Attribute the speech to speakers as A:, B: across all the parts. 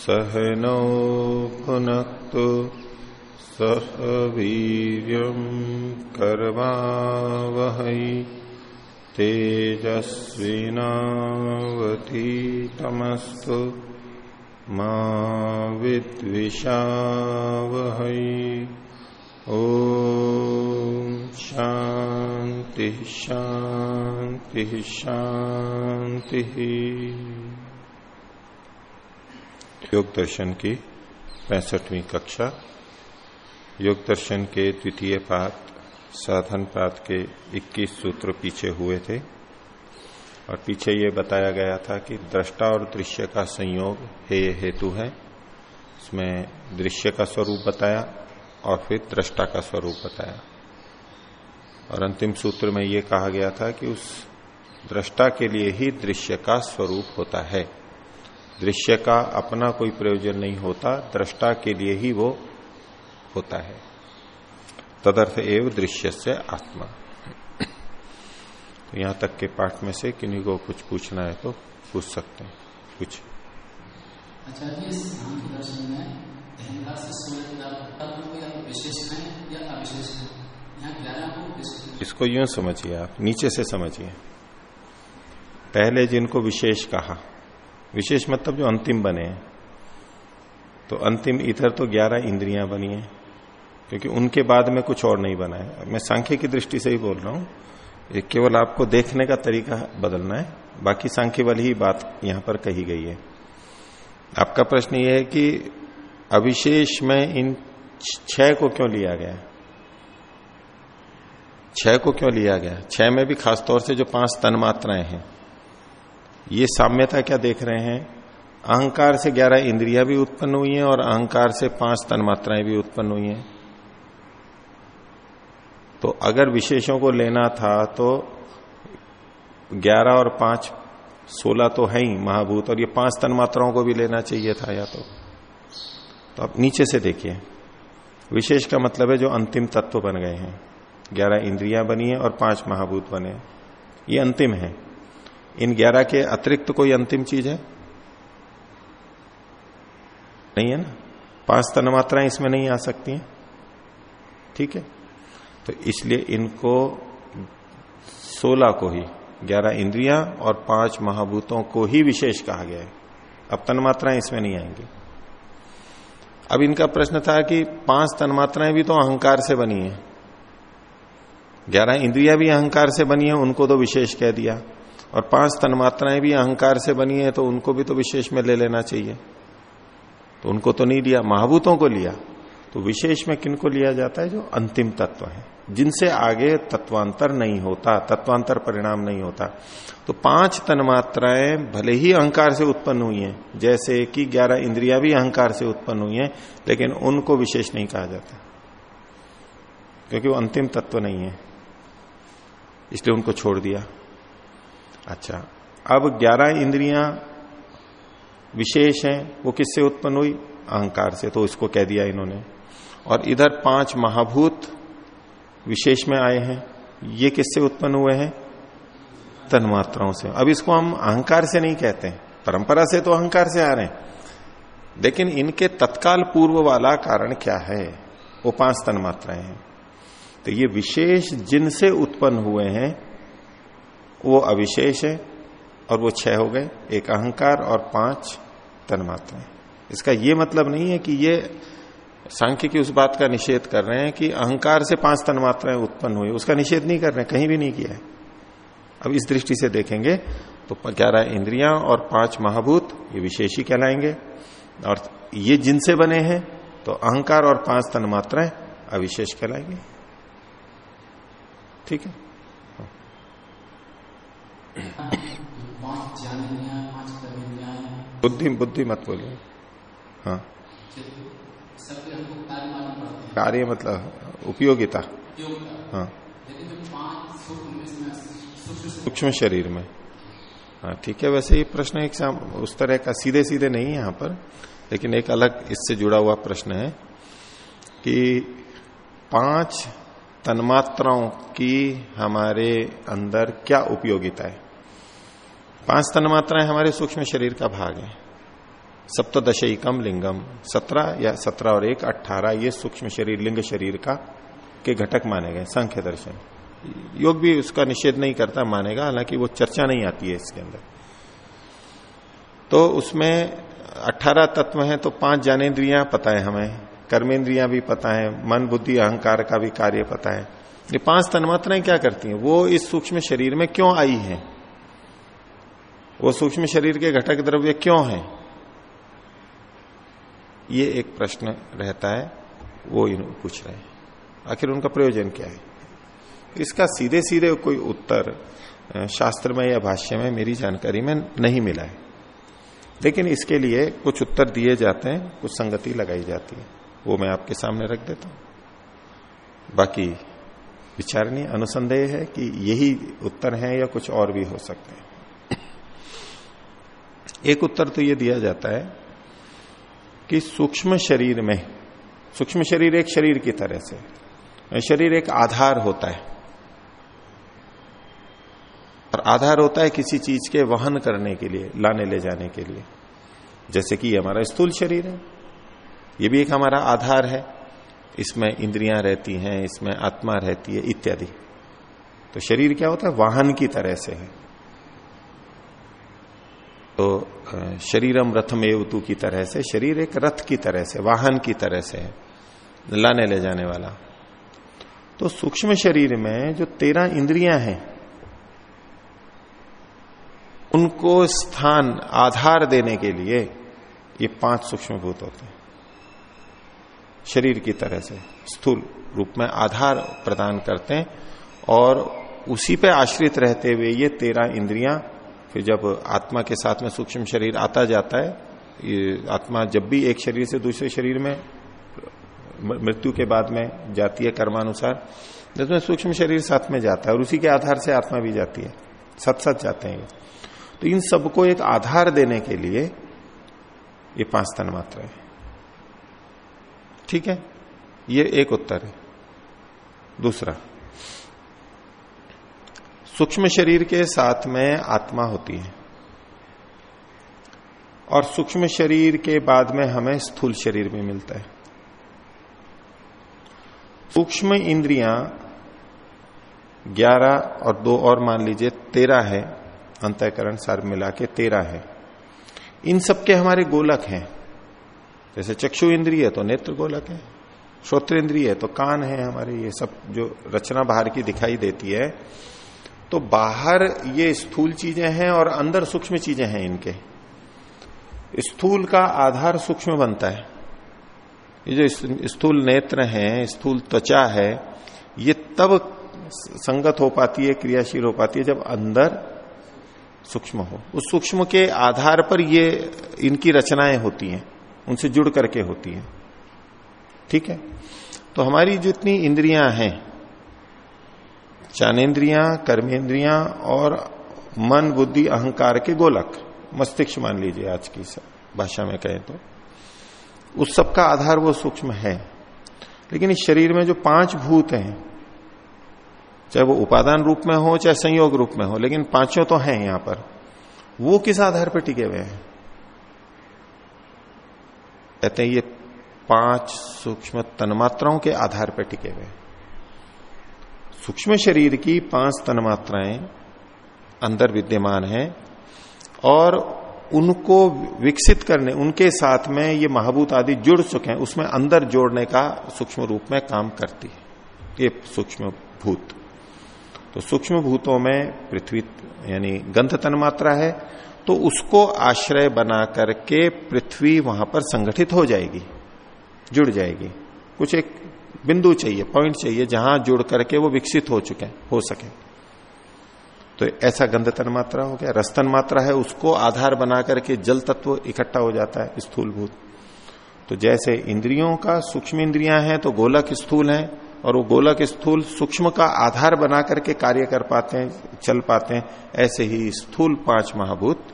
A: सहनौ पुनक्तु सह वीर्यम् कर्वावहै तेजस्विनावतीतमस्तु मा विद्विषावहै। ओ शांति शांति शांति योग दर्शन की पैंसठवीं कक्षा, योग दर्शन के द्वितीय पात साधन पात के 21 सूत्र पीछे हुए थे। और पीछे ये बताया गया था कि दृष्टा और दृश्य का संयोग हे हेतु है। इसमें दृश्य का स्वरूप बताया और फिर दृष्टा का स्वरूप बताया। और अंतिम सूत्र में ये कहा गया था कि उस दृष्टा के लिए ही दृश्य का स्वरूप होता है। दृश्य का अपना कोई प्रयोजन नहीं होता दृष्टा के लिए ही वो होता है। तदर्थ एव दृश्य से आत्मा। तो यहाँ तक के पाठ में से किन्हीं को कुछ पूछना है तो पूछ सकते हैं। कुछ।
B: अच्छा
A: इसको यूँ समझिए आप नीचे से समझिए। पहले जिनको विशेष कहा विशेष मतलब जो अंतिम बने तो अंतिम इधर तो ग्यारह इंद्रियाँ बनी हैं, क्योंकि उनके बाद में कुछ और नहीं बना है। मैं सांख्य की दृष्टि से ही बोल रहा हूँ, ये केवल आपको देखने का तरीका बदलना है, बाकी सांख्य वाली ही बात यहाँ पर कही गई है। आपका प्रश्न ये है कि अविशेष में इन छह को क्यों लिया गया? छह को क्यों लिया गया? छह में भी खासतौर से जो पाँच तन मात्राएँ हैं ये साम्यता क्या देख रहे हैं? अहंकार से ग्यारह इंद्रियाँ भी उत्पन्न हुई हैं और अहंकार से पाँच तन मात्राएँ भी उत्पन्न हुई हैं। तो अगर विशेषों को लेना था तो ग्यारह और पाँच, सोलह तो है ही महाभूत, और ये पाँच तन मात्राओं को भी लेना चाहिए था या तो। तो आप नीचे से देखिए। विशेष का मतलब है जो अंतिम तत्व बन गए हैं। ग्यारह इंद्रियाँ बनी है और पाँच महाभूत बने ये अंतिम है। इन ग्यारह के अतिरिक्त तो कोई अंतिम चीज़ है? नहीं है ना? पाँच तन मात्राएँ इसमें नहीं आ सकती हैं। ठीक है? तो इसलिए इनको सोलह को ही, ग्यारह इंद्रियाँ और पाँच महाभूतों को ही विशेष कहा गया है। अब तन्मात्राएँ इसमें नहीं आएँगी। अब इनका प्रश्न था कि पाँच तन्मात्राएँ भी तो अहंकार से बनी है। ग्यारह इंद्रियाँ भी अहंकार से बनी है, उनको तो विशेष कह दिया। और पाँच तन्मात्राएँ भी अहंकार से बनी है तो उनको भी तो विशेष में ले लेना चाहिए। तो उनको तो नहीं लिया, महाभूतों को लिया। तो विशेष में किनको लिया जाता है? जो अंतिम तत्व है। जिनसे आगे तत्वांतर नहीं होता, तत्वांतर परिणाम नहीं होता। तो पाँच तन्मात्राएँ भले ही अहंकार से उत्पन्न हुई हैं, जैसे कि ग्यारह इंद्रियाँ भी अहंकार से उत्पन्न हुई हैं, लेकिन उनको विशेष नहीं कहा जाता। क्योंकि वो अंतिम तत्व नहीं है। इसलिए उनको छोड़ दिया। अच्छा। अब ग्यारह इंद्रियाँ विशेष हैं, वो किससे उत्पन्न हुई? अहंकार से तो इसको कह दिया इन्होंने। और इधर पाँच महाभूत विशेष में आए हैं, ये किससे उत्पन्न हुए हैं? तन्मात्राओं से। अब इसको हम अहंकार से नहीं कहते परंपरा से तो अहंकार से आ रहे हैं। लेकिन इनके तत्काल पूर्व वाला कारण क्या है? वो पाँच तन्मात्राएँ हैं। तो ये विशेष जिनसे उत्पन्न हुए हैं वो अविशेष है और वो छह हो गए, एक अहंकार और पाँच तन्मात्राएँ इसका ये मतलब नहीं है कि ये सांख्य की उस बात का निषेध कर रहे हैं कि अहंकार से पाँच तन्मात्राएँ उत्पन्न हुई। उसका निषेध नहीं कर रहे, कहीं भी नहीं किया है। अब इस दृष्टि से देखेंगे तो ग्यारह इंद्रियाँ और पाँच महाभूत, ये विशेष ही कहलाएँगे। और ये जिनसे बने हैं तो अहंकार और पाँच तन्मात्राएँ अविशेष कहलाएँगे। ठीक है
B: पाँच ज्ञानेन्द्रियाँ पाँच कर्मेंद्रियाँ
A: बुद्धि बुद्धि मत बोलिए। हाँ।
B: कार्य
A: मतलब उपयोगिता।
B: योगता
A: हाँ।
B: सूक्ष्म
A: शरीर में। हाँ ठीक है, वैसे ये प्रश्न एक उस तरह का सीधे सीधे नहीं है यहाँ पर, लेकिन एक अलग इससे जुड़ा हुआ प्रश्न है कि पाँच तन्मात्राओं की हमारे अंदर क्या उपयोगिता है? पाँच तन्मात्राएँ हमारे सूक्ष्म शरीर का भाग है। सप्तशई कम लिंगम, सत्रह या सत्रह और एक अट्ठारह ये सूक्ष्म शरीर, लिंग शरीर का, के घटक माने गए, संख्य दर्शन। योग भी उसका निषेध नहीं करता, मानेगा, हालाँकि वो चर्चा नहीं आती है इसके अंदर। तो उसमें अट्ठारह तत्व हैं तो पाँच ज्ञानेन्द्रियाँ पता है हमें कर्मेंद्रियाँ भी पता है, मन, बुद्धि, अहंकार का भी कार्य पता है। ये पाँच तन्मात्राएँ क्या करती हैं? वो इस सूक्ष्म शरीर में क्यों आई हैं? वो सूक्ष्म शरीर के घटक द्रव्य क्यों हैं? ये एक प्रश्न रहता है, वो पूछ रहे हैं। आखिर उनका प्रयोजन क्या है? इसका सीधे सीधे कोई उत्तर शास्त्र में या भाष्य में मेरी जानकारी में नहीं मिला है। लेकिन इसके लिए कुछ उत्तर दिए जाते हैं, कुछ संगति लगाई जाती है। वो मैं आपके सामने रख देता हूँ। बाकी विचारणीय अनुसंदेह है कि यही उत्तर है या कुछ और भी हो सकते हैं। एक उत्तर तो ये दिया जाता है कि सूक्ष्म शरीर में, सूक्ष्म शरीर एक शरीर की तरह से, शरीर एक आधार होता है। और आधार होता है किसी चीज़ के वहन करने के लिए, लाने ले जाने के लिए। जैसे कि हमारा स्थूल शरीर है, ये भी एक हमारा आधार है। इसमें इंद्रियाँ रहती हैं, इसमें आत्मा रहती है, इत्यादि। तो शरीर क्या होता है? वाहन की तरह से है। तो शरीरम रथम एवतु की तरह से, शरीर एक रथ की तरह से, वाहन की तरह से लाने ले जाने वाला। तो सूक्ष्म शरीर में जो तेरह इंद्रियाँ हैं, उनको स्थान, आधार देने के लिए ये पाँच सूक्ष्म भूत होते हैं। शरीर की तरह से, स्थूल रूप में आधार प्रदान करते हैं और उसी पे आश्रित रहते हुए ये तेरह इंद्रियाँ फिर जब आत्मा के साथ में सूक्ष्म शरीर आता जाता है, ये आत्मा जब भी एक शरीर से दूसरे शरीर में मृत्यु के बाद में जाती है कर्मानुसार, जिसमें सूक्ष्म शरीर साथ में जाता है और उसी के आधार से आत्मा भी जाती है। सत सत जाते हैं ये। तो इन सबको एक आधार देने के लिए ये पाँच तन मात्र है। ठीक है? ये एक उत्तर है। दूसरा सूक्ष्म शरीर के साथ में आत्मा होती है। और सूक्ष्म शरीर के बाद में हमें स्थूल शरीर भी मिलता है। सूक्ष्म इंद्रियाँ ग्यारह और दो और मान लीजिए तेरह है, अंतःकरण सार मिला के तेरह है। इन सबके हमारे गोलक हैं। जैसे चक्षु इंद्रिय है तो नेत्र गोलक है, श्रोत्र इंद्रिय है तो कान है हमारे, ये सब जो रचना बाहर की दिखाई देती है तो बाहर ये स्थूल चीज़ें हैं और अंदर सूक्ष्म चीज़ें हैं इनके। स्थूल का आधार सूक्ष्म बनता है। ये जो स्थूल नेत्र है, स्थूल त्वचा है, ये तब संगत हो पाती है, क्रियाशील हो पाती है जब अंदर सूक्ष्म हो। उस सूक्ष्म के आधार पर ये इनकी रचनाएँ होती हैं, उनसे जुड़ करके होती हैं। ठीक है? तो हमारी जितनी इंद्रियाँ हैं ज्ञानेन्द्रियाँ कर्मेंद्रियाँ और मन, बुद्धि, अहंकार के गोलक। मस्तिष्क मान लीजिए आज की भाषा में कहें तो। उस सब का आधार वो सूक्ष्म है। लेकिन इस शरीर में जो पाँच भूत हैं, चाहे वो उपादान रूप में हो, चाहे संयोग रूप में हो, लेकिन पाँचों तो हैं यहाँ पर। वो किस आधार पर टिके हुए हैं? कहते हैं ये पाँच सूक्ष्म तन्मात्राओं के आधार पर टिके हुए सूक्ष्म शरीर की पाँच तन्मात्राएँ अंदर विद्यमान है और उनको विकसित करने, उनके साथ में ये महाभूत आदि जुड़ चुके हैं, उसमें अंदर जोड़ने का सूक्ष्म रूप में काम करती है। ये सूक्ष्म भूत। तो सूक्ष्म भूतों में पृथ्वी, यानी गंध तन मात्रा है तो उसको आश्रय बना करके पृथ्वी वहाँ पर संगठित हो जाएगी, जुड़ जाएगी। कुछ एक बिंदु चाहिए पॉइंट चाहिए, जहाँ जुड़ करके वो विकसित हो चुके हो सके। तो ऐसा गंध तन मात्रा हो गया, रस्तन मात्रा है, उसको आधार बना करके जल तत्व इकट्ठा हो जाता है स्थूल भूत तो जैसे इंद्रियों का सूक्ष्म इंद्रियाँ हैं तो गोलक स्थूल है, और वो गोलक स्थूल सूक्ष्म का आधार बना करके कार्य कर पाते हैं, चल पाते हैं, ऐसे ही स्थूल पाँच महाभूत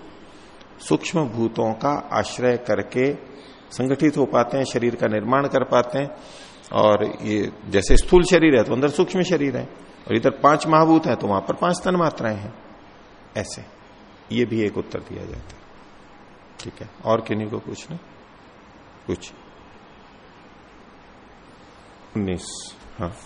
A: सूक्ष्म भूतों का आश्रय करके संगठित हो पाते हैं, शरीर का निर्माण कर पाते हैं और ये जैसे स्थूल शरीर है तो अंदर सूक्ष्म शरीर है और इधर पाँच महाभूत है तो वहाँ पर पाँच तन मात्राएँ हैं। ऐसे। ये भी एक उत्तर दिया जाता है। ठीक है? और किन्हीं को कुछ पूछना? कुछ। उन्नीस। हाँ।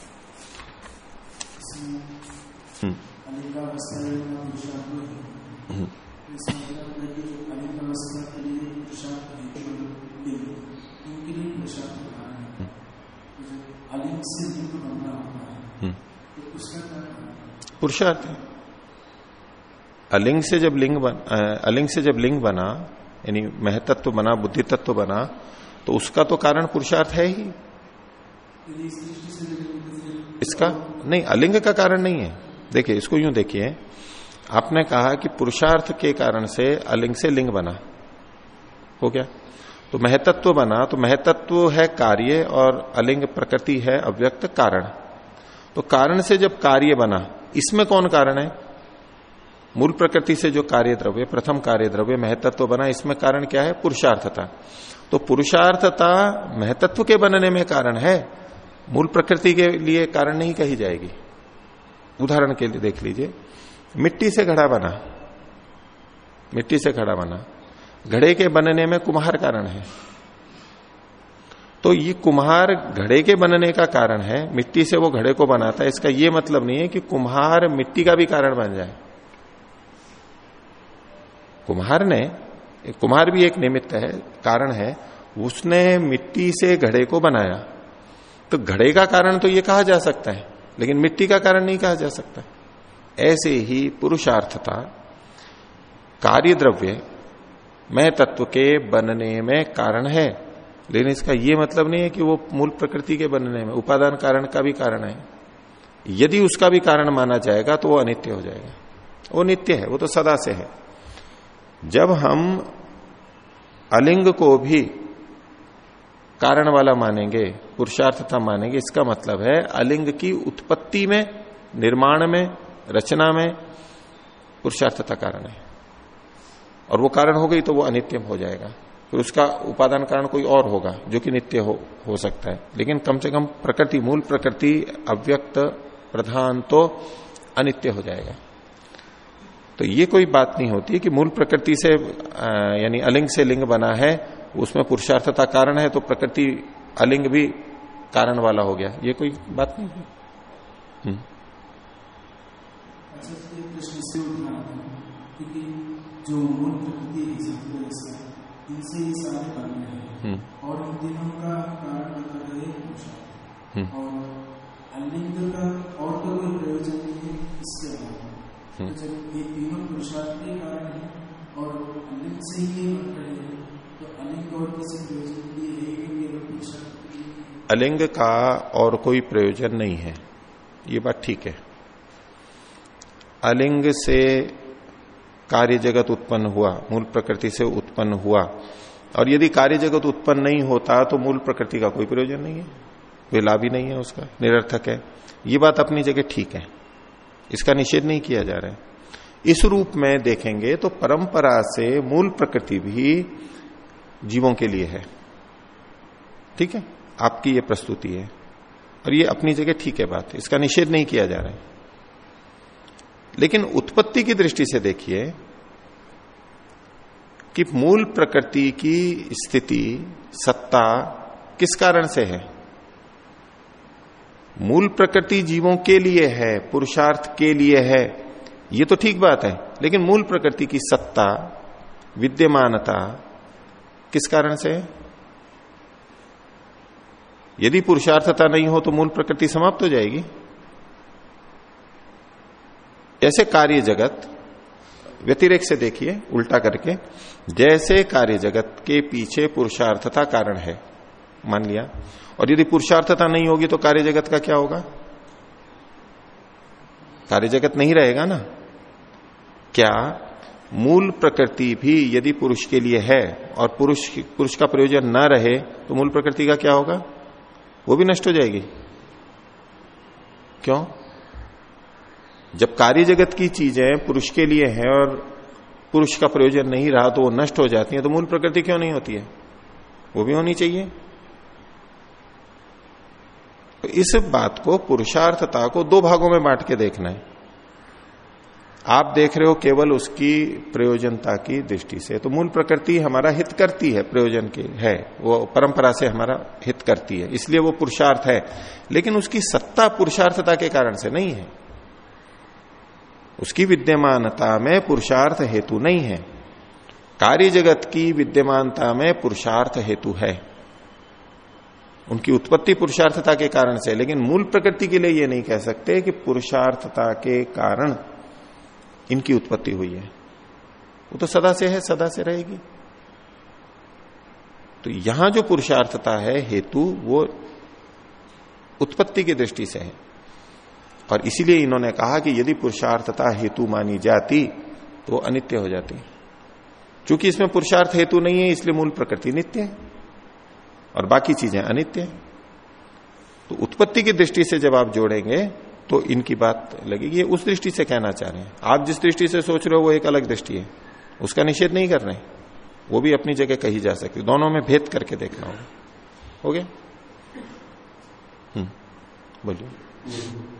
A: हम्म। पुरुषार्थ है। अलिंग से जब लिंग बन अलिंग से जब लिंग बना, यानी महतत्व तो बना बुद्धि तत्व तो बना तो उसका तो कारण पुरुषार्थ है ही। इसका? नहीं, अलिंग का कारण नहीं है। देखिए, इसको यूँ देखिए। आपने कहा कि पुरुषार्थ के कारण से अलिंग से लिंग बना। हो गया? तो महतत्व बना तो महतत्व है कार्य और अलिंग प्रकृति है अव्यक्त कारण। तो कारण से जब कार्य बना, इसमें कौन कारण है? मूल प्रकृति से जो कार्य द्रव्य प्रथम कार्य द्रव्य महतत्व बना, इसमें कारण क्या है? पुरुषार्थता। तो पुरुषार्थता महतत्व के बनने में कारण है। मूल प्रकृति के लिए कारण नहीं कही जाएगी। उदाहरण के लिए देख लीजिए। मिट्टी से घड़ा बना। मिट्टी से घड़ा बना। घड़े के बनने में कुम्हार कारण है। तो ये कुम्हार घड़े के बनने का कारण है, मिट्टी से वो घड़े को बनाता है। इसका ये मतलब नहीं है कि कुम्हार मिट्टी का भी कारण बन जाए। कुम्हार ने, कुम्हार भी एक निमित्त है, कारण है, उसने मिट्टी से घड़े को बनाया। तो घड़े का कारण तो ये कहा जा सकता है, लेकिन मिट्टी का कारण नहीं कहा जा सकता। ऐसे ही पुरुषार्थता कार्य द्रव्य मैं तत्व के बनने में कारण है। लेकिन इसका यह मतलब नहीं है कि वो मूल प्रकृति के बनने में, उपादान कारण का भी कारण है। यदि उसका भी कारण माना जाएगा तो वो अनित्य हो जाएगा। वो नित्य है, वो तो सदा से है। जब हम अलिंग को भी कारण वाला मानेंगे, पुरुषार्थता मानेंगे, इसका मतलब है अलिंग की उत्पत्ति में, निर्माण में, रचना में पुरुषार्थता कारण है। और वो कारण हो गई तो वो अनित्यम हो जाएगा। फिर उसका उपादान कारण कोई और होगा, जो कि नित्य हो हो सकता है। लेकिन कम से कम प्रकृति, मूल प्रकृति अव्यक्त प्रधान तो अनित्य हो जाएगा। तो ये कोई बात नहीं होती कि मूल प्रकृति से यानी अलिंग से लिंग बना है, उसमें पुरुषार्थता कारण है तो प्रकृति अलिंग भी कारण वाला हो गया। ये कोई बात नहीं है हम्म।
C: अच्छा, जो मूल प्रकृति इनसे ही सारे बन रहे हैं हम्म। और इन दिनों का कारण बता रहे हम्म। और अलिंग का और तो कोई प्रयोजन नहीं है इसके अलावा तो हम्म। जब ये तीनों पुरुषार्थ के कारण है और अलिंग से ही ये बन रहे हैं तो अलिंग और किसी प्रयोजन के लिए है कि पुरुषार्थ
A: अलिंग का और कोई प्रयोजन नहीं है ये बात ठीक है अलिंग से कार्य जगत उत्पन्न हुआ, मूल प्रकृति से उत्पन्न हुआ। और यदि कार्य जगत उत्पन्न नहीं होता तो मूल प्रकृति का कोई प्रयोजन नहीं है। कोई लाभ ही नहीं है उसका, निरर्थक है। ये बात अपनी जगह ठीक है। इसका निषेध नहीं किया जा रहा है। इस रूप में देखेंगे तो परंपरा से मूल प्रकृति भी जीवों के लिए है। ठीक है? आपकी ये प्रस्तुति है। और ये अपनी जगह ठीक है बात। इसका निषेध नहीं किया जा रहा है। लेकिन उत्पत्ति की दृष्टि से देखिए कि मूल प्रकृति की स्थिति, सत्ता, किस कारण से है? मूल प्रकृति जीवों के लिए है, पुरुषार्थ के लिए है, ये तो ठीक बात है, लेकिन मूल प्रकृति की सत्ता, विद्यमानता, किस कारण से है? यदि पुरुषार्थता नहीं हो तो मूल प्रकृति समाप्त हो जाएगी। जैसे कार्य जगत व्यतिरेक से देखिए, उल्टा करके, जैसे कार्य जगत के पीछे पुरुषार्थता कारण है, मान लिया। और यदि पुरुषार्थता नहीं होगी तो कार्य जगत का क्या होगा? कार्य जगत नहीं रहेगा ना। क्या? मूल प्रकृति भी यदि पुरुष के लिए है और पुरुष पुरुष का प्रयोजन ना रहे तो मूल प्रकृति का क्या होगा? वो भी नष्ट हो जाएगी। क्यों? जब कार्य जगत की चीज़ें पुरुष के लिए है और पुरुष का प्रयोजन नहीं रहा तो वो नष्ट हो जाती है तो मूल प्रकृति क्यों नहीं होती है? वो भी होनी चाहिए। तो इस बात को पुरुषार्थता को दो भागों में बांट के देखना है। आप देख रहे हो केवल उसकी प्रयोजनता की दृष्टि से तो मूल प्रकृति हमारा हित करती है, प्रयोजन के है, वो परंपरा से हमारा हित करती है, इसलिए वो पुरुषार्थ है। लेकिन उसकी सत्ता पुरुषार्थता के कारण से नहीं है। उसकी विद्यमानता में पुरुषार्थ हेतु नहीं है। कार्य जगत की विद्यमानता में पुरुषार्थ हेतु है। उनकी उत्पत्ति पुरुषार्थता के कारण से, लेकिन मूल प्रकृति के लिए यह नहीं कह सकते कि पुरुषार्थता के कारण इनकी उत्पत्ति हुई है। वो तो सदा से है, सदा से रहेगी। तो यहाँ जो पुरुषार्थता है, हेतु वो उत्पत्ति की दृष्टि से है। और इसीलिए इन्होंने कहा कि यदि पुरुषार्थता हेतु मानी जाती तो अनित्य हो जाती। क्योंकि इसमें पुरुषार्थ हेतु नहीं है, इसलिए मूल प्रकृति नित्य है। और बाकी चीज़ें अनित्य है। तो उत्पत्ति की दृष्टि से जब आप जोड़ेंगे तो इनकी बात लगेगी। उस दृष्टि से कहना चाह रहे हैं। आप जिस दृष्टि से सोच रहे हो, वो एक अलग दृष्टि है। उसका निषेध नहीं कर रहे वो भी अपनी जगह कही जा सकती दोनों में भेद करके देखना होगा। हो गया? हम्म। बोलिए।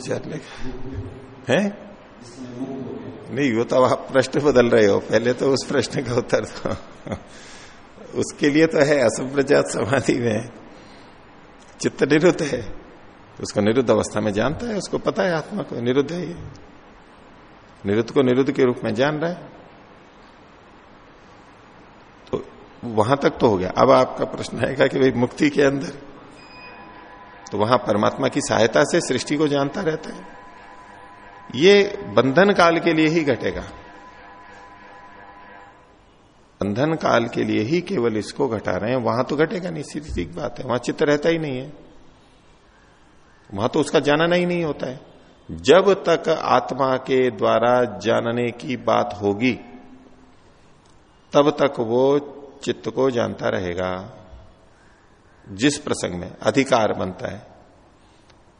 A: जान लेगा है? नहीं, वो तो आप प्रश्न बदल रहे हो। पहले तो उस प्रश्न का उत्तर था उसके लिए तो है, असंप्रजात समाधि में। चित्त निरुद्ध है। उसको निरुद्ध अवस्था में जानता है, उसको पता है, आत्मा को निरुद्ध है निरुद्ध को निरुद्ध के रूप में जान रहा है। तो वहाँ तक तो हो गया। अब आपका प्रश्न आएगा कि भाई मुक्ति के अंदर तो वहाँ परमात्मा की सहायता से सृष्टि को जानता रहता है। ये बंधन काल के लिए ही घटेगा। बंधन काल के लिए ही केवल इसको घटा रहे हैं, वहाँ तो घटेगा नहीं, सीधी सीधी बात है, वहाँ चित्त रहता ही नहीं है। वहाँ तो उसका जानना ही नहीं होता है। जब तक आत्मा के द्वारा जानने की बात होगी, तब तक वो चित्त को जानता रहेगा। जिस प्रसंग में अधिकार बनता है,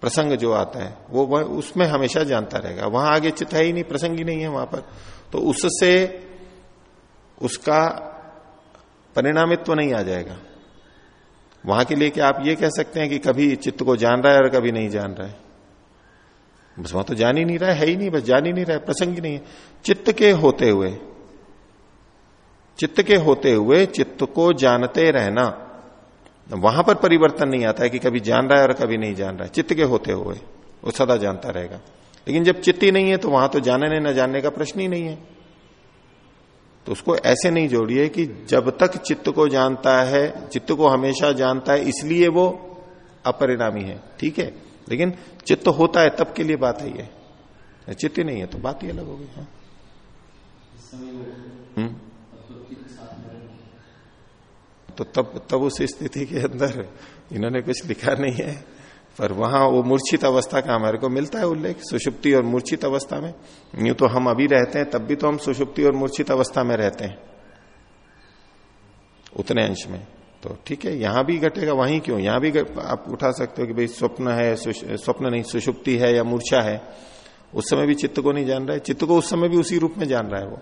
A: प्रसंग जो आता है, वो वह उसमें हमेशा जानता रहेगा। वहाँ आगे चित्त है ही नहीं, प्रसंग ही नहीं है वहाँ पर। तो उससे उसका परिणामित्व नहीं आ जाएगा। वहाँ के लिए क्या आप ये कह सकते हैं कि कभी चित्त को जान रहा है और कभी नहीं जान रहा है। बस वहाँ तो जान ही नहीं रहा है, ही नहीं, बस जान ही नहीं रहा है, प्रसंग ही नहीं है। चित्त के होते हुए, चित्त के होते हुए चित्त को जानते रहना। वहाँ पर परिवर्तन नहीं आता है कि कभी जान रहा है और कभी नहीं जान रहा है। चित्त के होते हुए वो सदा जानता रहेगा। लेकिन जब चित्त ही नहीं है तो वहाँ तो जानने न जानने का प्रश्न ही नहीं है। तो उसको ऐसे नहीं जोड़िए कि जब तक चित्त को जानता है चित्त को हमेशा जानता है इसलिए वो अपरिणामी है। ठीक है? लेकिन चित्त होता है तब के लिए बात है ये। चित्त ही नहीं है तो बात ही अलग हो गई। हाँ। हम्म। तो तब तब उस स्थिति के अंदर इन्होंने कुछ लिखा नहीं है। पर वहाँ वो मूर्छित अवस्था का हमारे को मिलता है उल्लेख, सुषुप्ति और मूर्छित अवस्था में। यूँ तो हम अभी रहते हैं, तब भी तो हम सुषुप्ति और मूर्छित अवस्था में रहते हैं। उतने अंश में। तो ठीक है, यहाँ भी घटेगा, वहीं क्यों? यहाँ भी आप उठा सकते हो कि भाई स्वप्न है स्वप्न नहीं, सुषुप्ति है या मूर्छा है। उस समय भी चित्त को नहीं जान रहा है। चित्त को उस समय भी उसी रूप में जान रहा है वो।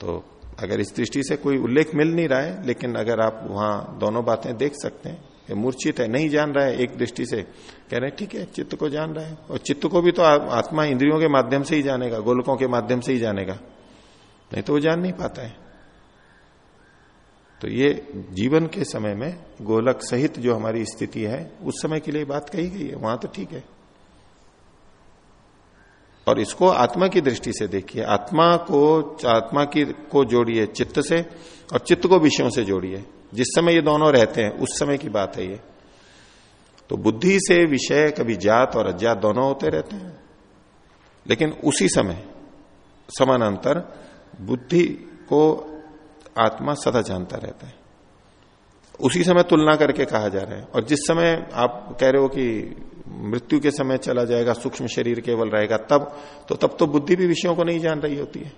A: तो अगर इस दृष्टि से कोई उल्लेख मिल नहीं रहा है, लेकिन अगर आप वहाँ दोनों बातें देख सकते हैं, ये मूर्छित है, नहीं जान रहा है एक दृष्टि से, कह रहे हैं, ठीक है, चित्त को जान रहा है। और चित्त को भी तो आत्मा इंद्रियों के माध्यम से ही जानेगा, गोलकों के माध्यम से ही जानेगा, नहीं तो वो जान नहीं पाता है। तो ये जीवन के समय में गोलक सहित जो हमारी स्थिति है, उस समय के लिए बात कही गई है, वहाँ तो ठीक है। और इसको आत्मा की दृष्टि से देखिए। आत्मा को, आत्मा की, को जोड़िए चित्त से और चित्त को विषयों से जोड़िए। जिस समय ये दोनों रहते हैं, उस समय की बात है ये। तो बुद्धि से विषय कभी जात और अज्ञात दोनों होते रहते हैं। लेकिन उसी समय, समानांतर बुद्धि को आत्मा सदा जानता रहता है। उसी समय तुलना करके कहा जा रहा है। और जिस समय आप कह रहे हो कि मृत्यु के समय चला जाएगा, सूक्ष्म शरीर केवल रहेगा तब तो तब तो बुद्धि भी विषयों को नहीं जान रही होती है।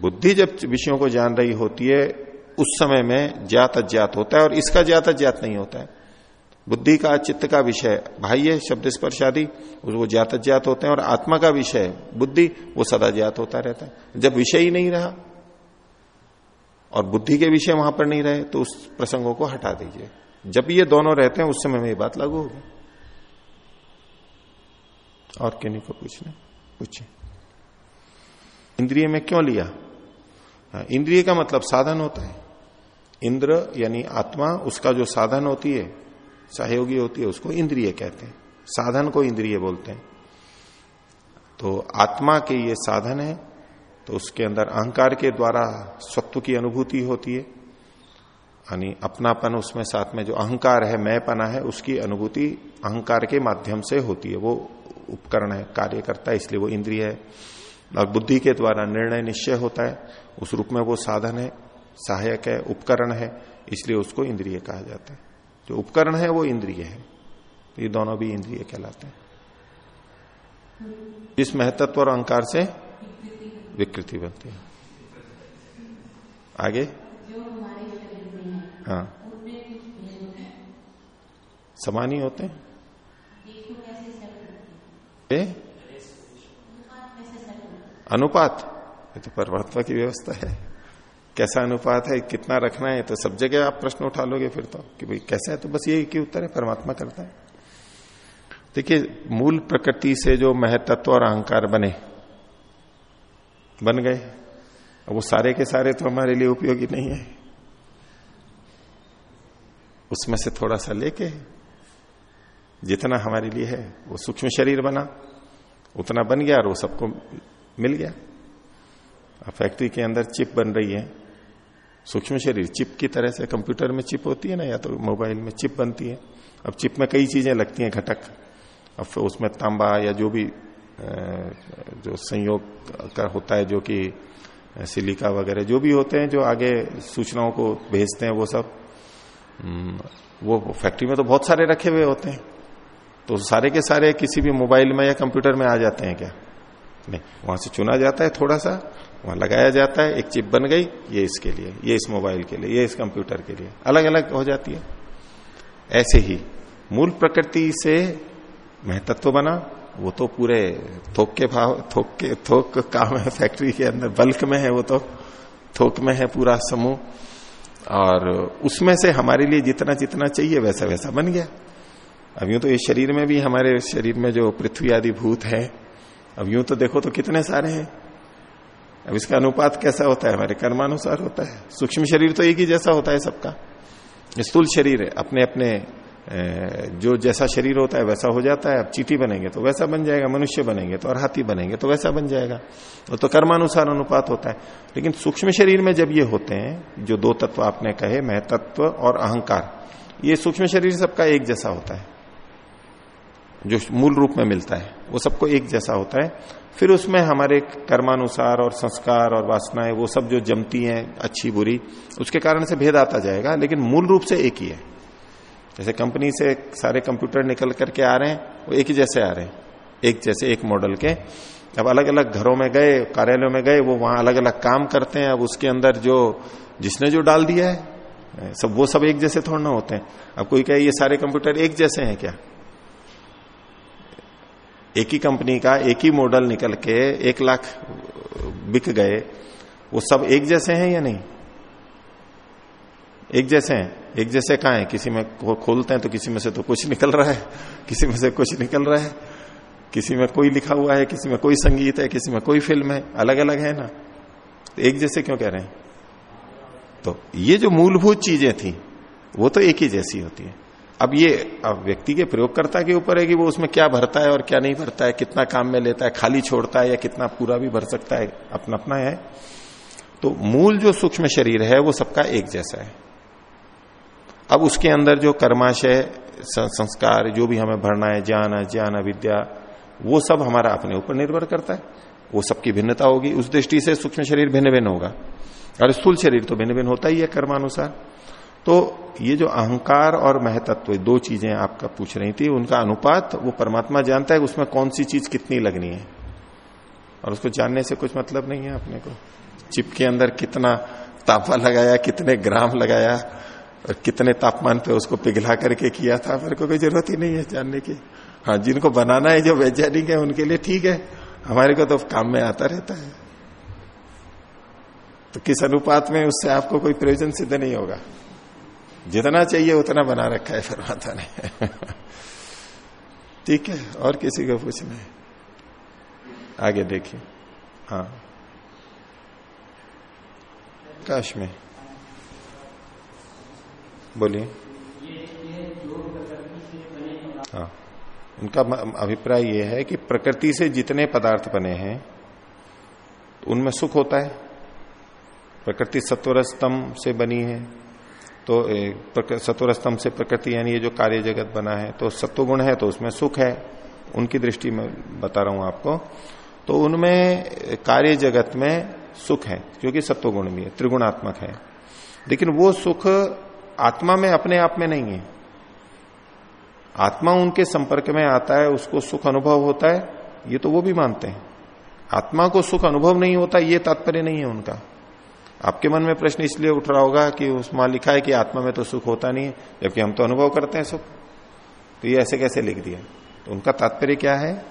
A: बुद्धि जब विषयों को जान रही होती है, उस समय में ज्ञात अज्ञात होता है और इसका ज्ञात अज्ञात नहीं होता है। बुद्धि का, चित्त का विषय, बाह्य शब्द स्पर्श आदि वो ज्ञात अज्ञात होते हैं और आत्मा का विषय, बुद्धि, वो सदा ज्ञात होता रहता है। जब विषय ही नहीं रहा और बुद्धि के विषय वहाँ पर नहीं रहे तो उस प्रसंगों को हटा दीजिए। जब ये दोनों रहते हैं, उस समय में ये बात लागू होगी। और किन्हीं को पूछना पूछिए इंद्रिय में क्यों लिया? हाँ, इंद्रिय का मतलब साधन होता है। इंद्र यानी आत्मा उसका जो साधन होती है सहयोगी होती है उसको इंद्रिय कहते हैं। साधन को इंद्रिय बोलते हैं। तो आत्मा के ये साधन है तो उसके अंदर अहंकार के द्वारा स्वत्व की अनुभूति होती है। यानी अपनापन उसमें साथ में जो अहंकार है मैं पना है उसकी अनुभूति अहंकार के माध्यम से होती है। वो उपकरण है कार्य करता है इसलिए वो इंद्रिय है। और बुद्धि के द्वारा निर्णय निश्चय होता है, उस रूप में वो साधन है, सहायक है, उपकरण है, इसलिए उसको इंद्रिय कहा जाता है। जो उपकरण है, वो इंद्रिय है। तो ये दोनों भी इंद्रिय कहलाते हैं। इस महत्व और अहंकार से विकृति बनती है। आगे? हाँ। समान ही होते हैं। अनुपात। ये तो परमात्मा की व्यवस्था है। कैसा अनुपात है, कितना रखना है तो सब जगह आप प्रश्न उठा लोगे फिर तो कि भाई कैसा है तो बस यही की उत्तर है, परमात्मा करता है। देखिए, मूल प्रकृति से जो महतत्व और अहंकार बने, बन गए। वो सारे के सारे तो हमारे लिए उपयोगी नहीं है। उसमें से थोड़ा सा लेके जितना हमारे लिए है, वो सूक्ष्म शरीर बना, उतना बन गया और वो सबको मिल गया। अब फैक्ट्री के अंदर चिप बन रही है। सूक्ष्म शरीर, चिप की तरह से कंप्यूटर में चिप होती है ना, या तो मोबाइल में चिप बनती है। अब चिप में कई चीज़ें लगती हैं घटक। अब उसमें तांबा या जो भी जो संयोग का होता है, जो कि सिलिका वगैरह जो भी होते हैं, जो आगे सूचनाओं को भेजते हैं वो सब वो फैक्ट्री में तो बहुत सारे रखे हुए होते हैं। तो सारे के सारे किसी भी मोबाइल में या कंप्यूटर में आ जाते हैं क्या? नहीं। वहाँ से चुना जाता है थोड़ा सा, वहाँ लगाया जाता है, एक चिप बन गई, ये इसके लिए, ये इस मोबाइल के लिए, ये इस कंप्यूटर के लिए। अलग अलग हो जाती है। ऐसे ही मूल प्रकृति से महतत्व बना, वो तो पूरे थोक के भाव, थोक के, थोक काम है, फैक्ट्री के अंदर, बल्क में है वो तो थोक में है पूरा समूह। और उसमें से हमारे लिए जितना जितना चाहिए वैसा वैसा बन गया। अब यूँ तो ये शरीर में भी, हमारे शरीर में जो पृथ्वी आदि भूत है, अब यूँ तो देखो तो कितने सारे हैं। अब इसका अनुपात कैसा होता है? हमारे कर्मानुसार होता है। सूक्ष्म शरीर तो एक ही जैसा होता है सबका। स्थूल शरीर है। अपने अपने जो जैसा शरीर होता है वैसा हो जाता है। अब चीटी बनेंगे तो वैसा बन जाएगा, मनुष्य बनेंगे तो और हाथी बनेंगे तो वैसा बन जाएगा। वो तो कर्मानुसार अनुपात होता है। लेकिन सूक्ष्म शरीर में जब ये होते हैं, जो दो तत्व आपने कहे, महतत्व और अहंकार, ये सूक्ष्म शरीर सबका एक जैसा होता है। जो मूल रूप में मिलता है, वो सबको एक जैसा होता है। फिर उसमें हमारे कर्मानुसार और संस्कार और वासनाएँ, वो सब जो जमती हैं, अच्छी, बुरी, उसके कारण से भेद आता जाएगा, लेकिन मूल रूप से एक ही है। जैसे कंपनी से सारे कंप्यूटर निकल करके आ रहे हैं, वो एक ही जैसे आ रहे हैं, एक जैसे, एक मॉडल के। अब अलग अलग घरों में गए, कार्यालयों में गए, वो वहाँ अलग अलग काम करते हैं, अब उसके अंदर जो, जिसने जो डाल दिया है, सब वो सब एक जैसे थोड़ा ना होते हैं। अब कोई कहे, ये सारे कंप्यूटर एक जैसे हैं क्या? एक ही कंपनी का एक ही मॉडल निकल के एक लाख बिक गए, वो सब एक जैसे हैं या नहीं? एक जैसे हैं। एक जैसे कहा है? किसी में खोलते हैं तो किसी में से तो कुछ निकल रहा है, किसी में से कुछ निकल रहा है। किसी में कोई लिखा हुआ है, किसी में कोई संगीत है, किसी में कोई फ़िल्म है अलग अलग है ना? तो एक जैसे क्यों कह रहे हैं? तो ये जो मूलभूत चीज़ें थी, वो तो एक ही जैसी होती है। अब ये, अब व्यक्ति के प्रयोगकर्ता के ऊपर है कि वो उसमें क्या भरता है और क्या नहीं भरता है, कितना काम में लेता है, खाली छोड़ता है या कितना पूरा भी भर सकता है अपना अपना है। तो मूल जो सूक्ष्म शरीर है, वो सबका एक जैसा है। अब उसके अंदर जो कर्माशय संस्कार, जो भी हमें भरना है, ज्ञान ज्ञान विद्या वो सब हमारा अपने ऊपर निर्भर करता है। वो सबकी भिन्नता होगी। उस दृष्टि से सूक्ष्म शरीर भिन्न भिन्न होगा। और स्थूल शरीर तो भिन्न भिन्न होता ही है कर्मानुसार। तो ये जो अहंकार और महतत्व दो चीज़ें आपका पूछ रही थी, उनका अनुपात, वो परमात्मा जानता है उसमें कौन सी चीज़ कितनी लगनी है। और उसको जानने से कुछ मतलब नहीं है अपने को। चिप के अंदर कितना तापा लगाया, कितने ग्राम लगाया, और कितने तापमान पे उसको पिघला करके किया था, मेरे को कोई ज़रूरत ही नहीं है जानने की। हाँ जिनको बनाना है, जो वैज्ञानिक है, उनके लिए ठीक है। हमारे को तो काम में आता रहता है। तो किस अनुपात में, उससे आपको कोई प्रयोजन सिद्ध नहीं होगा। जितना चाहिए उतना बना रखा है फिर माता ने। ठीक है, और किसी को पूछना है? आगे देखिए। हाँ। काश में। बोलिए। हाँ। उनका अभिप्राय यह है कि प्रकृति से जितने पदार्थ बने हैं, उनमें सुख होता है। प्रकृति सत्वर स्तंभ से बनी है। तो सत्वर स्तंभ से प्रकृति यानी ये जो कार्य जगत बना है तो सत्वगुण है तो उसमें सुख है। उनकी दृष्टि में बता रहा हूँ आपको। तो उनमें कार्य जगत में सुख है, क्योंकि सत्वगुण भी है, त्रिगुणात्मक है। लेकिन वो सुख आत्मा में, अपने आप में नहीं है। आत्मा उनके संपर्क में आता है, उसको सुख अनुभव होता है, ये तो वो भी मानते हैं। आत्मा को सुख अनुभव नहीं होता, ये तात्पर्य नहीं है उनका। आपके मन में प्रश्न इसलिए उठ रहा होगा कि उसमें लिखा है कि आत्मा में तो सुख होता नहीं है, जबकि हम तो अनुभव करते हैं सुख। तो ये ऐसे कैसे लिख दिया? तो उनका तात्पर्य क्या है?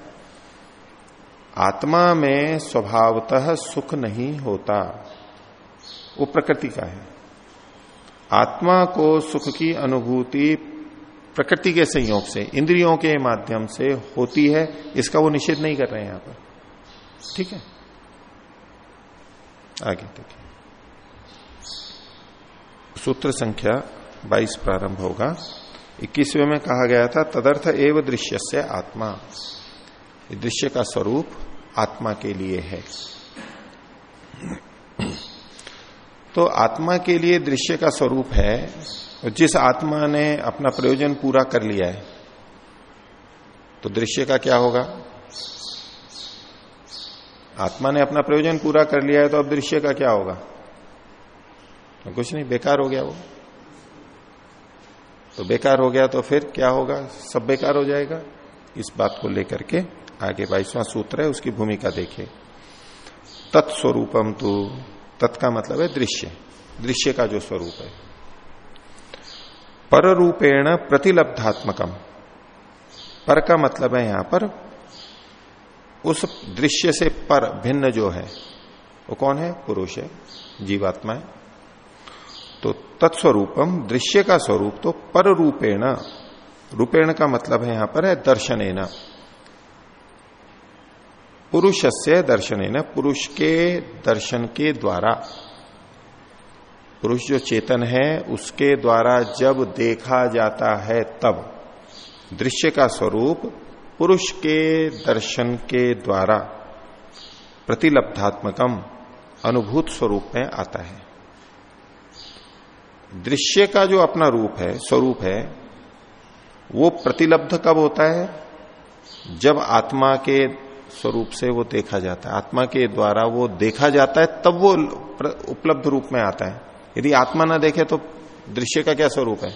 A: आत्मा में स्वभावतः सुख नहीं होता। वो प्रकृति का है। आत्मा को सुख की अनुभूति प्रकृति के संयोग से, इंद्रियों के माध्यम से होती है। इसका वो निषेध नहीं कर रहे हैं यहाँ पर। ठीक है? आगे देखिए। सूत्र संख्या 22 प्रारंभ होगा। इक्कीसवें में कहा गया था, तदर्थ एव दृश्य से आत्मा दृश्य का स्वरूप आत्मा के लिए है। तो आत्मा के लिए दृश्य का स्वरूप है जिस आत्मा ने अपना प्रयोजन पूरा कर लिया है तो दृश्य का क्या होगा? आत्मा ने अपना प्रयोजन पूरा कर लिया है तो अब दृश्य का क्या होगा? तो कुछ नहीं, बेकार हो गया वो। तो बेकार हो गया तो फिर क्या होगा? सब बेकार हो जाएगा। इस बात को लेकर के आगे बाईसवां सूत्र है, उसकी भूमिका देखिए तत्स्वरूपम तो तत् का मतलब है दृश्य। दृश्य का जो स्वरूप है। पर रूपेण प्रतिलब्धात्मकम। पर का मतलब है यहाँ पर, उस दृश्य से पर भिन्न जो है, वो कौन है? पुरुष है, जीवात्मा है। तो तत्स्वरूपम, दृश्य का स्वरूप तो पर रूपेण रूपेण का मतलब है यहाँ पर है दर्शनेना। पुरुष से दर्शन पुरुष के दर्शन के द्वारा। पुरुष जो चेतन है, उसके द्वारा जब देखा जाता है तब। दृश्य का स्वरूप पुरुष के दर्शन के द्वारा। प्रतिलब्धात्मकम, अनुभूत स्वरूप में आता है। दृश्य का जो अपना रूप है, स्वरूप है, वो प्रतिलब्ध कब होता है? जब आत्मा के स्वरूप से वो देखा जाता है। आत्मा के द्वारा वो देखा जाता है, तब वो उपलब्ध रूप में आता है। यदि आत्मा ना देखे तो दृश्य का क्या स्वरूप है?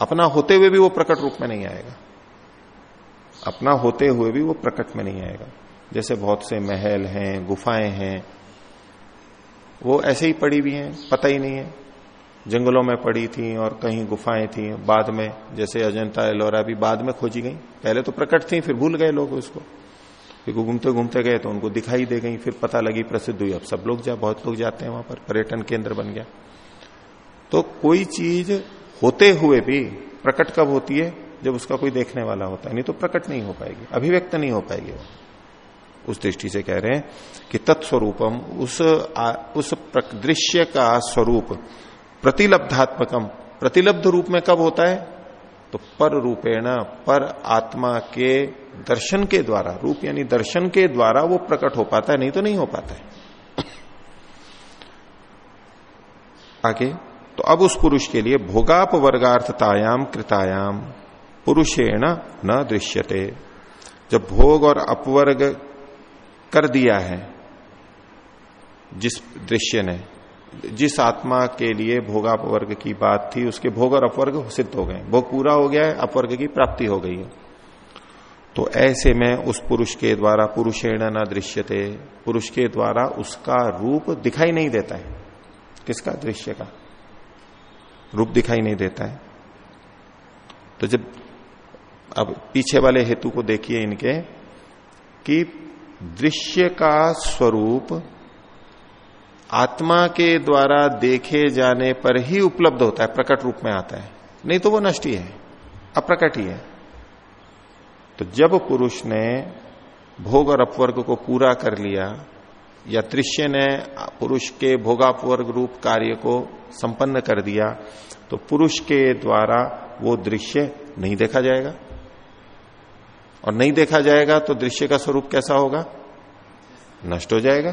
A: अपना होते हुए भी वो प्रकट रूप में नहीं आएगा। अपना होते हुए भी वो प्रकट में नहीं आएगा। जैसे बहुत से महल हैं, गुफाएँ हैं, वो ऐसे ही पड़ी हुई हैं, पता ही नहीं है। जंगलों में पड़ी थी और कहीं गुफाएँ थी। बाद में जैसे अजंता एलोरा भी बाद में खोजी गई। पहले तो प्रकट थी फिर भूल गए लोग उसको। फिर घूमते घूमते गए तो उनको दिखाई दे गई फिर पता लगी प्रसिद्ध हुई। अब सब लोग जा बहुत लोग जाते हैं वहाँ पर। पर्यटन केंद्र बन गया। तो कोई चीज़ होते हुए भी प्रकट कब होती है? जब उसका कोई देखने वाला होता है। नहीं तो प्रकट नहीं हो पाएगी। अभिव्यक्त नहीं हो पाएगी उस दृष्टि से कह रहे हैं कि तत्स्वरूपम उस आ, उस दृश्य का स्वरूप प्रतिलब्धात्मकम। प्रतिलब्ध रूप में कब होता है? तो पर रूपेण, पर आत्मा के दर्शन के द्वारा, रूप यानी दर्शन के द्वारा वो प्रकट हो पाता है, नहीं तो नहीं हो पाता है। आगे तो अब उस पुरुष के लिए भोगाप वर्गार्थतायाम कृतायाम पुरुषेण न दृश्यते। जब भोग और अपवर्ग कर दिया है, जिस दृश्य ने जिस आत्मा के लिए भोगापवर्ग की बात थी, उसके भोग और अपवर्ग सिद्ध हो गए। भोग पूरा हो गया है, अपवर्ग की प्राप्ति हो गई है। तो ऐसे में उस पुरुष के द्वारा पुरुषेण न दृश्यते, पुरुष के द्वारा उसका रूप दिखाई नहीं देता है। किसका? दृश्य का। रूप दिखाई नहीं देता है। तो जब अब पीछे वाले हेतु को देखिए इनके, कि दृश्य का स्वरूप आत्मा के द्वारा देखे जाने पर ही उपलब्ध होता है, प्रकट रूप में आता है। नहीं तो वो नष्ट ही है, अप्रकट ही है। तो जब पुरुष ने भोग और अपवर्ग को पूरा कर लिया या दृश्य ने पुरुष के भोगापवर्ग रूप कार्य को संपन्न कर दिया तो पुरुष के द्वारा वो दृश्य नहीं देखा जाएगा। और नहीं देखा जाएगा तो दृश्य का स्वरूप कैसा होगा? नष्ट हो जाएगा।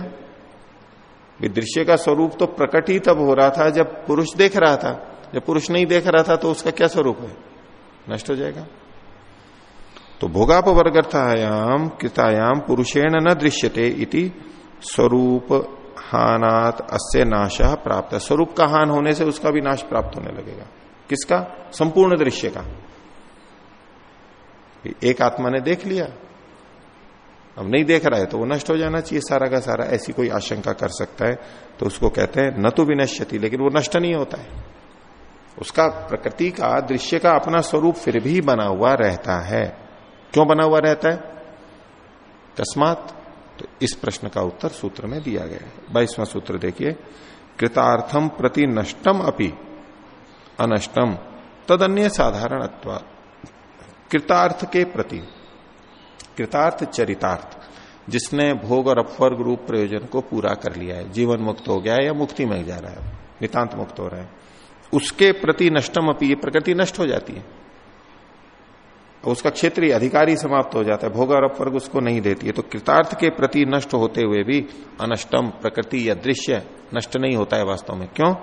A: दृश्य का स्वरूप तो प्रकट ही तब हो रहा था जब पुरुष देख रहा था। जब पुरुष नहीं देख रहा था तो उसका क्या स्वरूप है? नष्ट हो जाएगा। तो भोगापवर्गर्थायाम, कृतायाम पुरुषेण न दृश्यते इति स्वरूप हानात अस्य नाश प्राप्त। स्वरूप का हान होने से उसका भी नाश प्राप्त होने लगेगा। किसका? संपूर्ण दृश्य का। एक आत्मा ने देख लिया। अब नहीं देख रहा है तो वो नष्ट हो जाना चाहिए, सारा का सारा ऐसी कोई आशंका कर सकता है तो उसको कहते हैं, न तो विनश्यति, लेकिन वो नष्ट नहीं होता है। उसका प्रकृति का, दृश्य का अपना स्वरूप फिर भी बना हुआ रहता है। क्यों बना हुआ रहता है? कस्मात तो इस प्रश्न का उत्तर सूत्र में दिया गया है। बाईसवां सूत्र देखिए कृतार्थम प्रति नष्टम अपि, अनष्टम तदन्य साधारण कृतार्थ के प्रति। कृतार्थ चरितार्थ, जिसने भोग और अपवर्ग रूप प्रयोजन को पूरा कर लिया है। जीवन मुक्त हो गया है या मुक्ति में जा रहा है? नितांत मुक्त हो रहा है। उसके प्रति नष्टम अपी ये प्रकृति नष्ट हो जाती है। उसका क्षेत्रीय अधिकारी समाप्त हो जाता है। भोग और अपवर्ग उसको नहीं देती है। तो कृतार्थ के प्रति नष्ट होते हुए भी अनष्टम प्रकृति या दृश्य नष्ट नहीं होता है वास्तव में। क्यों?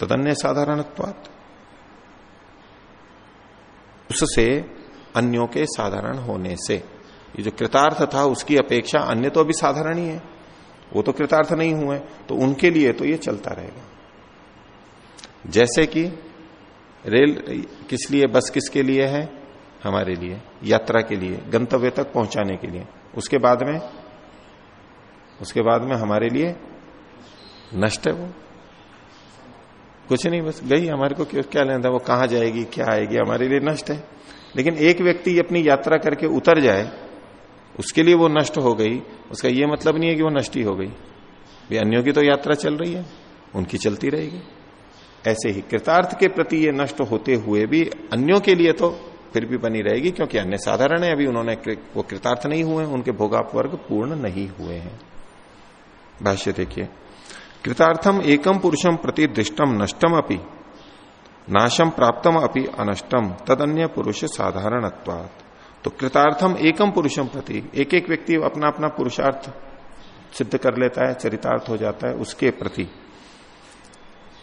A: तदन्य साधारण उससे अन्यों के साधारण होने से। ये जो कृतार्थ था, उसकी अपेक्षा अन्य तो अभी साधारण ही है। वो तो कृतार्थ नहीं हुए तो उनके लिए तो ये चलता रहेगा। जैसे कि रेल किस लिए, बस किसके लिए है? हमारे लिए, यात्रा के लिए, गंतव्य तक पहुँचाने के लिए। उसके बाद में? उसके बाद में हमारे लिए नष्ट है वो। कुछ नहीं, बस गई, हमारे को क्या लेना था, वो कहाँ जाएगी, क्या आएगी, हमारे लिए नष्ट है। लेकिन एक व्यक्ति अपनी यात्रा करके उतर जाए उसके लिए वो नष्ट हो गई। उसका ये मतलब नहीं है कि वो नष्टी हो गई। भी अन्यों की तो यात्रा चल रही है, उनकी चलती रहेगी। ऐसे ही कृतार्थ के प्रति ये नष्ट होते हुए भी अन्यों के लिए तो फिर भी बनी रहेगी, क्योंकि अन्य साधारण है, अभी उन्होंने वो कृतार्थ नहीं हुए उनके भोगाप वर्ग पूर्ण नहीं हुए हैं। भाष्य देखिए, कृतार्थम एकम पुरुषम प्रति दृष्टम नष्टम अपनी नाशम प्राप्तम अपनी अनष्टम, तदन्य पुरुष साधारण तो कृतार्थम एकम पुरुषम प्रति एक एक व्यक्ति अपना अपना पुरुषार्थ सिद्ध कर लेता है, चरितार्थ हो जाता है, उसके प्रति।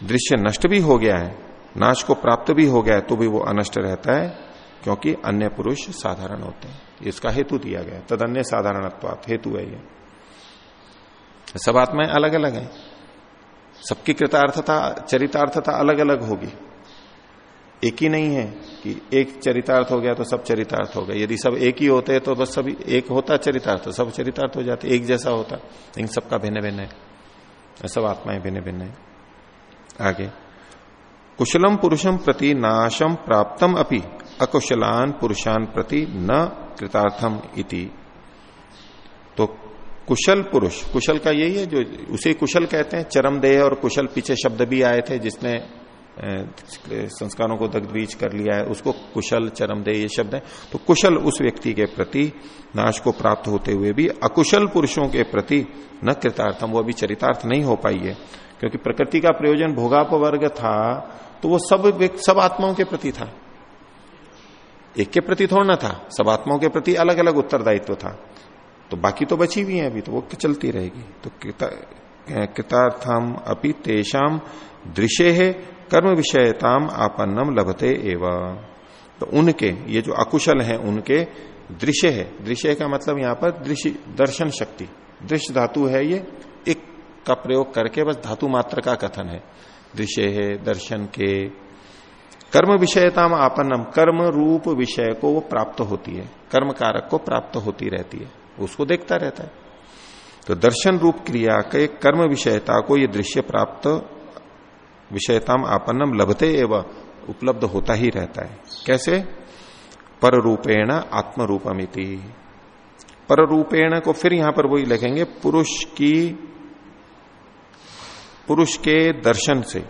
A: दृश्य नष्ट भी हो गया है, नाश को प्राप्त भी हो गया है तो भी वो अनष्ट रहता है, क्योंकि अन्य पुरुष साधारण होते हैं। इसका हेतु दिया गया तद अन्य साधारणत्वात, हेतु है ये। सब आत्माएँ अलग अलग हैं। सबकी कृतार्थता, चरितार्थता अलग अलग होगी। एक ही नहीं है कि एक चरितार्थ हो गया तो सब चरितार्थ हो गया यदि सब एक ही होते तो बस सभी एक होता चरितार्थ, सब चरितार्थ हो जाते, एक जैसा होता। लेकिन सबका भिन्न भिन्न है सब आत्माएँ भिन्न भिन्न है। आगे। कुशलम पुरुषम प्रति नाशम प्राप्तम अपि, अकुशलान पुरुषान प्रति न कृतार्थम इति। तो कुशल पुरुष, कुशल का यही है जो उसे कुशल कहते हैं। चरम देह और कुशल पीछे शब्द भी आए थे जिसने संस्कारों को दग्ध बीज कर लिया है, उसको कुशल चरम दे ये शब्द है। तो कुशल उस व्यक्ति के प्रति नाश को प्राप्त होते हुए भी, अकुशल पुरुषों के प्रति न कृतार्थम, वो अभी चरितार्थ नहीं हो पाई है। क्योंकि प्रकृति का प्रयोजन भोगाप वर्ग था तो वो सब सब आत्माओं के प्रति था। एक के प्रति थोड़ा ना था, सब आत्माओं के प्रति अलग अलग उत्तरदायित्व था। तो बाकी तो बची हुई है अभी तो वो चलती रहेगी। तो कृतार्थम अपि तेषाम दृश्य है कर्म विषयताम आपन्नम लभते एवं। तो उनके, ये जो अकुशल हैं, उनके दृश्य है। दृश्य का मतलब यहाँ पर दृश्य, दर्शन शक्ति। दृश्य धातु है ये, एक का प्रयोग करके बस धातु मात्र का कथन है। दृश्य है, दर्शन के। कर्म विषयताम आपन्नम, कर्म रूप विषय को वो प्राप्त होती है। कर्म कारक को प्राप्त होती रहती है। उसको देखता रहता है। तो दर्शन रूप क्रिया के कर्म विषयता को ये दृश्य प्राप्त विषयताम आपन्नम लभते एवं, उपलब्ध होता ही रहता है। कैसे? पर रूपेण आत्म रूपमिति पर रूपेण को फिर यहाँ पर वही लिखेंगे, पुरुष की, पुरुष के दर्शन से।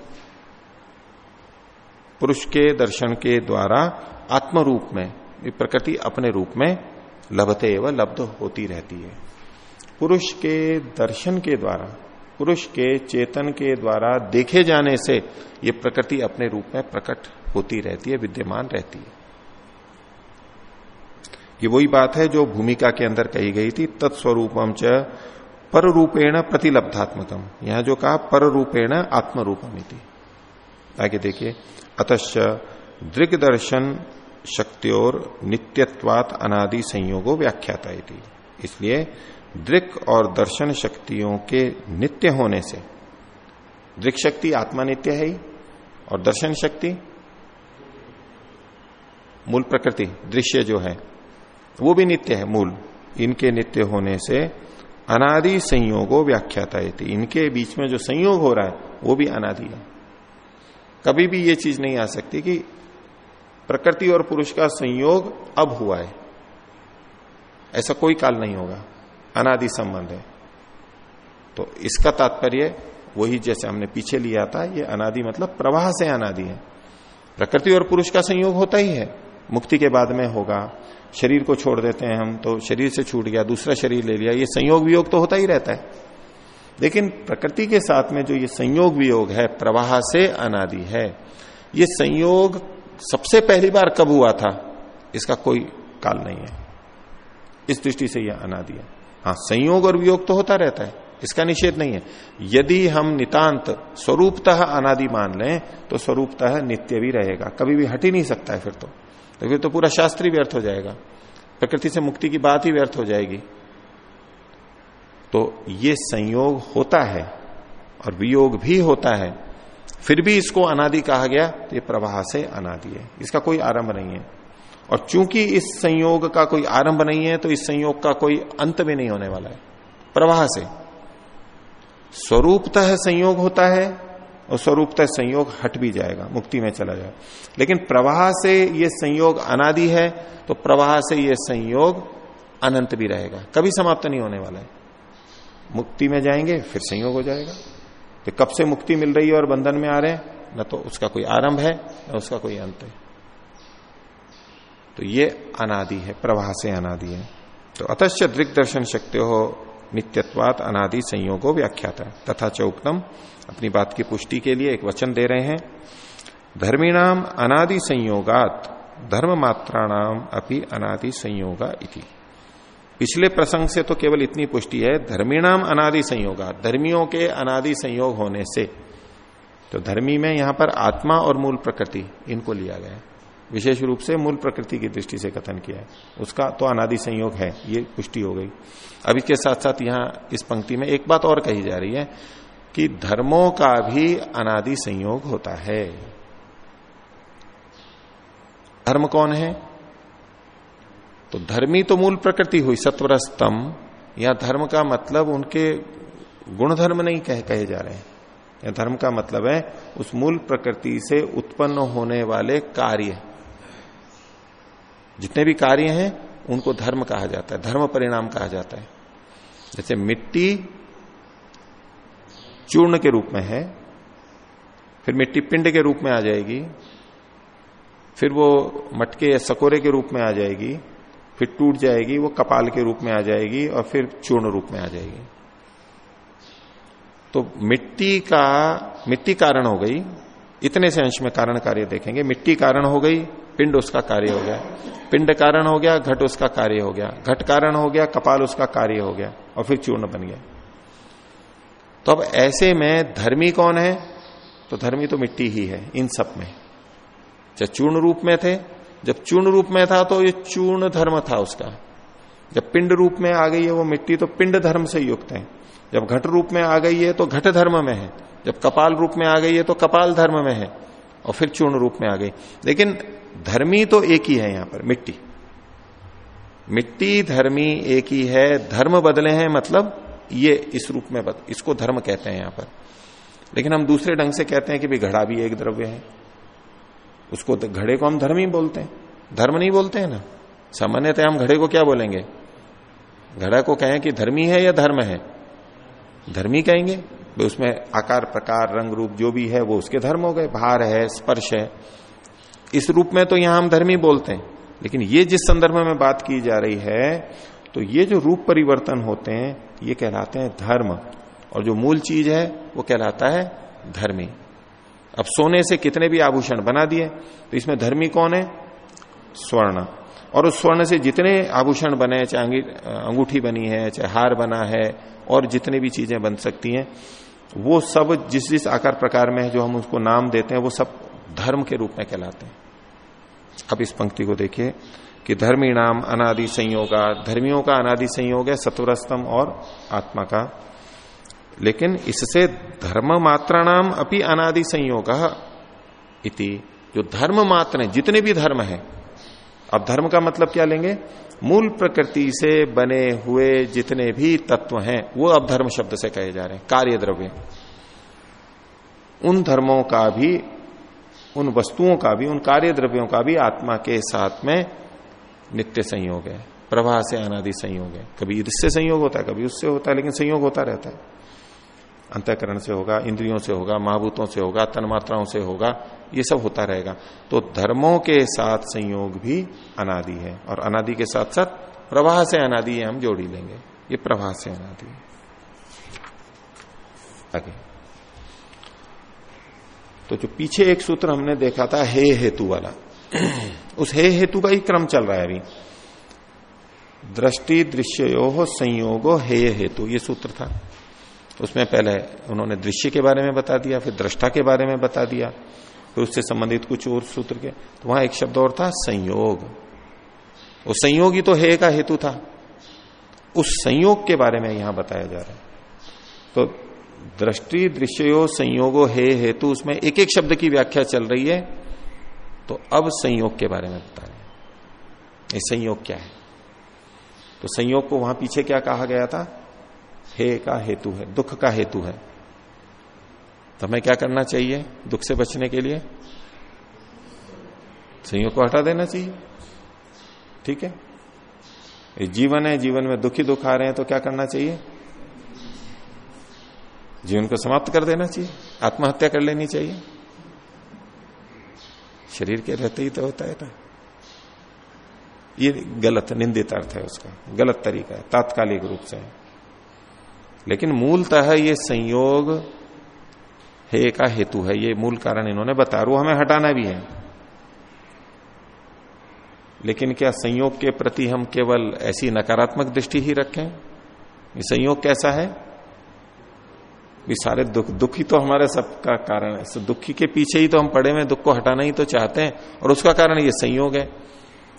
A: पुरुष के दर्शन के द्वारा आत्म रूप में प्रकृति अपने रूप में लभते एवं लब्ध होती रहती है। पुरुष के दर्शन के द्वारा पुरुष के चेतन के द्वारा देखे जाने से ये प्रकृति अपने रूप में प्रकट होती रहती है, विद्यमान रहती है। ये वही बात है जो भूमिका के अंदर कही गई थी, तत्स्वरूपम च पर रूपेण प्रतिलब्धात्मकम। यहाँ जो कहा पर रूपेण आत्मरूपम आगे देखिए, अतश्च दृग शक्तियों नित्यत्वात अनादि संयोगो व्याख्याता इसलिए दृक और दर्शन शक्तियों के नित्य होने से। दृक शक्ति आत्मा नित्य है ही, और दर्शन शक्ति मूल प्रकृति, दृश्य जो है, वो भी नित्य है, मूल। इनके नित्य होने से अनादि संयोगो व्याख्याता इनके बीच में जो संयोग हो रहा है, वो भी अनादि है। कभी भी ये चीज़ नहीं आ सकती कि प्रकृति और पुरुष का संयोग अब हुआ है। ऐसा कोई काल नहीं होगा। अनादि संबंध है। तो इसका तात्पर्य वही जैसे हमने पीछे लिया था, ये अनादि मतलब प्रवाह से अनादि है। प्रकृति और पुरुष का संयोग होता ही है। मुक्ति के बाद में होगा। शरीर को छोड़ देते हैं हम तो शरीर से छूट गया, दूसरा शरीर ले लिया, ये संयोग वियोग तो होता ही रहता है। लेकिन प्रकृति के साथ में जो ये संयोग वियोग है, प्रवाह से अनादि है, ये संयोग सबसे पहली बार कब हुआ था, इसका कोई काल नहीं है। इस दृष्टि से यह अनादि है। हाँ संयोग और वियोग तो होता रहता है, इसका निषेध नहीं है। यदि हम नितांत स्वरूपतः अनादि मान लें तो स्वरूपतः नित्य भी रहेगा, कभी भी हट ही नहीं सकता है फिर तो। तो फिर तो पूरा शास्त्री व्यर्थ हो जाएगा, प्रकृति से मुक्ति की बात ही व्यर्थ हो जाएगी। तो ये संयोग होता है और वियोग भी होता है, फिर भी इसको अनादि कहा गया तो ये प्रवाह से अनादि है। इसका कोई आरंभ नहीं है। और चूँकि इस संयोग का कोई आरंभ नहीं है तो इस संयोग का कोई अंत भी नहीं होने वाला है। प्रवाह से। स्वरूपतः संयोग होता है और स्वरूपतः संयोग हट भी जाएगा, मुक्ति में चला जाएगा लेकिन प्रवाह से ये संयोग अनादि है तो प्रवाह से ये संयोग अनंत भी रहेगा, कभी समाप्त नहीं होने वाला है। मुक्ति में जाएँगे, फिर संयोग हो जाएगा। तो कब से मुक्ति मिल रही है और बंधन में आ रहे हैं, न तो उसका कोई आरंभ है, न उसका कोई अंत है। तो ये अनादि है, प्रवाह से अनादि है। तो अतश्च दृग दर्शन शक्ति हो, नित्यत्वात अनादि संयोगो व्याख्याता। तथा चौकतम अपनी बात की पुष्टि के लिए एक वचन दे रहे हैं। धर्मीणाम अनादि संयोगात धर्म मात्राणाम अपनी अनादि संयोगा इति। पिछले प्रसंग से तो केवल इतनी पुष्टि है, धर्मीणाम अनादि संयोगा, धर्मियों के अनादि संयोग होने से। तो धर्मी में यहाँ पर आत्मा और मूल प्रकृति, इनको लिया गया विशेष रूप से मूल प्रकृति की दृष्टि से कथन किया है। उसका तो अनादि संयोग है ये पुष्टि हो गई। अब इसके साथ साथ यहाँ इस पंक्ति में एक बात और कही जा रही है कि धर्मों का भी अनादि संयोग होता है। धर्म कौन है? तो धर्मी तो मूल प्रकृति हुई सत्वर स्तंभ या धर्म का मतलब उनके गुण धर्म नहीं कह, कहे जा रहे हैं। या धर्म का मतलब है उस मूल प्रकृति से उत्पन्न होने वाले कार्य। जितने भी कार्य हैं, उनको धर्म कहा जाता है, धर्म परिणाम कहा जाता है। जैसे मिट्टी चूर्ण के रूप में है, फिर मिट्टी पिंड के रूप में आ जाएगी, फिर वो मटके या सकोरे के रूप में आ जाएगी, फिर टूट जाएगी, वो कपाल के रूप में आ जाएगी और फिर चूर्ण रूप में आ जाएगी। तो मिट्टी का, मिट्टी कारण हो गई। इतने से अंश में कारण कार्य देखेंगे। मिट्टी कारण हो गई पिंड उसका कार्य हो गया। पिंड कारण हो गया, घट उसका कार्य हो गया। घट कारण हो गया, कपाल उसका कार्य हो गया और फिर चूर्ण बन गया। तो अब ऐसे में धर्मी कौन है? तो धर्मी तो मिट्टी ही है, इन सब में। जब चूर्ण रूप में थे, जब चूर्ण रूप में था तो ये चूर्ण धर्म था उसका। जब पिंड रूप में आ गई है वो मिट्टी तो पिंड धर्म से युक्त है। जब घट रूप में आ गई है तो घट धर्म में है। जब कपाल रूप में आ गई है तो कपाल धर्म में है। और फिर चूर्ण रूप में आ गई। लेकिन धर्मी तो एक ही है यहाँ पर मिट्टी। मिट्टी धर्मी एक ही है। धर्म बदले हैं मतलब ये इस रूप में बद, इसको धर्म कहते हैं यहाँ पर। लेकिन हम दूसरे ढंग से कहते हैं कि भाई घड़ा भी एक द्रव्य है। उसको घड़े को हम धर्म ही बोलते हैं। धर्म नहीं बोलते हैं ना। सामान्यतः हम घड़े को क्या बोलेंगे? घड़ा को कहें कि धर्मी है या धर्म है? धर्मी कहेंगे। उसमें आकार, प्रकार, रंग, रूप जो भी है, वो उसके धर्म हो गए। भार है, स्पर्श है। इस रूप में तो यहाँ हम धर्मी बोलते हैं। लेकिन ये जिस संदर्भ में बात की जा रही है तो ये जो रूप परिवर्तन होते हैं, ये कहलाते हैं धर्म। और जो मूल चीज़ है, वो कहलाता है धर्मी। अब सोने से कितने भी आभूषण बना दिए तो इसमें धर्मी कौन है? स्वर्ण। और उस स्वर्ण से जितने आभूषण बने, चाहे अंगूठी बनी है, चाहे हार बना है, और जितने भी चीज़ें बन सकती हैं वो सब जिस जिस आकार प्रकार में है, जो हम उसको नाम देते हैं, वो सब धर्म के रूप में कहलाते हैं। अब इस पंक्ति को देखिए कि धर्मी नाम अनादि संयोगा, धर्मियों का अनादि संयोग है, सत्वरस्तम और आत्मा का। लेकिन इससे धर्म मात्रा नाम अपनी अनादि संयोग इति, जो धर्म मात्र है, जितने भी धर्म है अब धर्म का मतलब क्या लेंगे? मूल प्रकृति से बने हुए जितने भी तत्व हैं, वो अब धर्म शब्द से कहे जा रहे हैं कार्य द्रव्य उन धर्मों का भी, उन वस्तुओं का भी, उन कार्य द्रव्यों का भी आत्मा के साथ में नित्य संयोग है, प्रवाह से अनादि संयोग है। कभी इससे संयोग होता है, कभी उससे होता है, लेकिन संयोग होता रहता है। अंतकरण से होगा, इंद्रियों से होगा, महाभूतों से होगा तन्मात्राओं से होगा, ये सब होता रहेगा। तो धर्मों के साथ संयोग भी अनादि है और अनादि के साथ साथ प्रवाह से अनादि हम जोड़ी लेंगे। ये प्रवाह से अनादि है। आगे। तो जो पीछे एक सूत्र हमने देखा था, हे हेतु वाला। उस हे हेतु का ही क्रम चल रहा है अभी। दृष्टि दृश्यो संयोगो हे हेतु, ये सूत्र था। उसमें पहले उन्होंने दृश्य के बारे में बता दिया, फिर दृष्टा के बारे में बता दिया, फिर उससे संबंधित कुछ और सूत्र के। तो वहाँ एक शब्द और था, संयोग। वो संयोग ही तो हे का हेतु था। उस संयोग के बारे में यहाँ बताया जा रहा है। तो दृष्टि, दृश्यो, संयोगो, हे हेतु, उसमें एक एक शब्द की व्याख्या चल रही है। तो अब संयोग के बारे में बता रहे हैं। संयोग क्या है? तो संयोग को वहाँ पीछे क्या कहा गया था? हे का हेतु है, दुख का हेतु है। तो हमें क्या करना चाहिए दुख से बचने के लिए? संयोग को हटा देना चाहिए। ठीक है? ये जीवन है, जीवन में दुखी दुख आ रहे हैं तो क्या करना चाहिए? जीवन को समाप्त कर देना चाहिए, आत्महत्या कर लेनी चाहिए। शरीर के रहते ही तो होता है ये गलत, निंदित अर्थ है उसका। गलत तरीका है, तात्कालिक रूप से। लेकिन मूलतः ये संयोग हे का हेतु है, ये मूल कारण इन्होंने बता रू हमें हटाना भी है। लेकिन क्या संयोग के प्रति हम केवल ऐसी नकारात्मक दृष्टि ही रखें? ये संयोग कैसा है? भी सारे दुख, दुखी तो हमारे सबका कारण है। दुखी के पीछे ही तो हम पड़े में दुख को हटाना ही तो चाहते हैं, और उसका कारण ये संयोग है।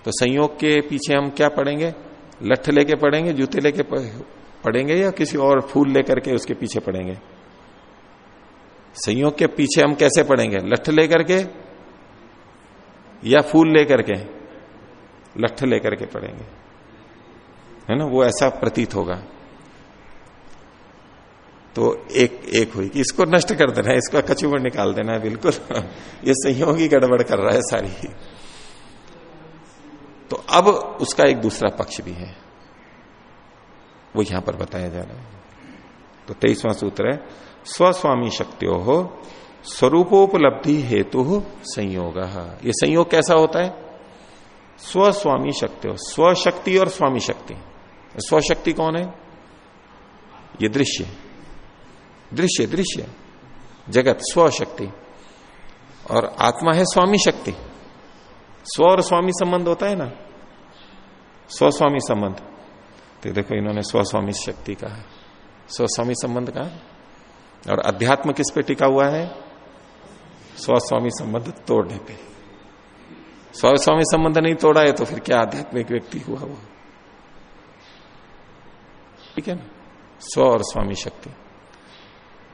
A: तो संयोग के पीछे हम क्या पढ़ेंगे लठ लेके पढ़ेंगे जूते लेके पढ़ेंगे या किसी और फूल लेकर के उसके पीछे पढ़ेंगे? संयोग के पीछे हम कैसे पढ़ेंगे? लठ लेकर के या फूल लेकर के? लठ लेकर के पढ़ेंगे। है ना? वो ऐसा प्रतीत होगा। तो एक एक हुई कि इसको नष्ट कर देना है, इसका कचूबर निकाल देना है, बिल्कुल। ये संयोगी गड़बड़ कर रहा है सारी। तो अब उसका एक दूसरा पक्ष भी है। वो यहाँ पर बताया जा रहा है। तो तेईसवां सूत्र है, स्वस्वामी शक्तियों हो स्वरूपोपलब्धि हेतु संयोग। ये संयोग कैसा होता है? स्वस्वामी शक्ति स्वशक्ति और स्वामी शक्ति। स्वशक्ति कौन है? ये दृश्य। दृश्य दृश्य। जगत, स्वशक्ति। और आत्मा है स्वामी शक्ति। स्व और स्वामी संबंध होता है ना? स्वस्वामी संबंध। तो देखो, इन्होंने स्वस्वामी शक्ति कहा स्वस्वामी संबंध कहा और अध्यात्म किस पे टिका हुआ है? स्वस्वामी संबंध तोड़ने पे। स्वस्वामी संबंध नहीं तोड़ा है तो फिर क्या आध्यात्मिक व्यक्ति हुआ वो? ठीक है ना? स्व और स्वामी शक्ति।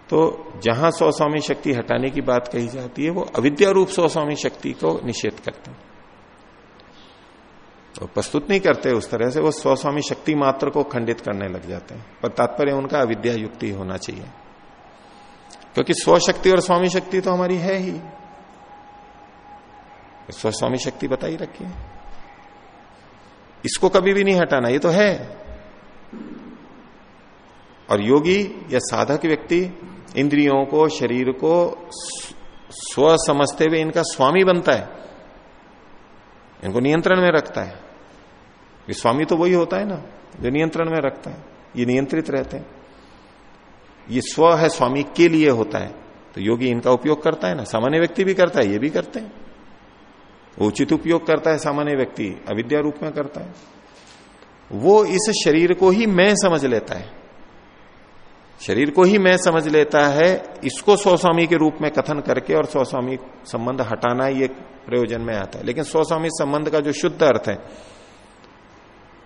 A: तो जहाँ स्वस्वामी शक्ति हटाने की बात कही जाती है, वो अविद्या रूप स्वस्वामी शक्ति को निषेध करते हैं। तो प्रस्तुत नहीं करते, उस तरह से वो स्वस्वामी शक्ति मात्र को खंडित करने लग जाते हैं। पर तात्पर्य उनका अविद्या युक्ति होना चाहिए। क्योंकि स्वशक्ति और स्वामी शक्ति तो हमारी है ही। स्वस्वामी शक्ति रखी है। इसको कभी भी नहीं हटाना, ये तो है। और योगी या साधक व्यक्ति इंद्रियों को, शरीर को स्व समझते हुए इनका स्वामी बनता है। इनको नियंत्रण में रखता है। ये स्वामी तो वही होता है ना, जो नियंत्रण में रखता है, ये नियंत्रित रहते हैं। ये स्व है, स्वामी के लिए होता है। तो योगी इनका उपयोग करता है ना, सामान्य व्यक्ति भी करता है, ये भी करते हैं। उचित उपयोग करता है, सामान्य व्यक्ति अविद्या रूप में करता है। वो इस शरीर को ही मैं समझ लेता है। शरीर को ही मैं समझ लेता है, इसको स्वस्वामी के रूप में कथन करके और स्वस्वामी संबंध हटाना ये प्रयोजन में आता है। लेकिन स्वस्वामी संबंध का जो शुद्ध अर्थ है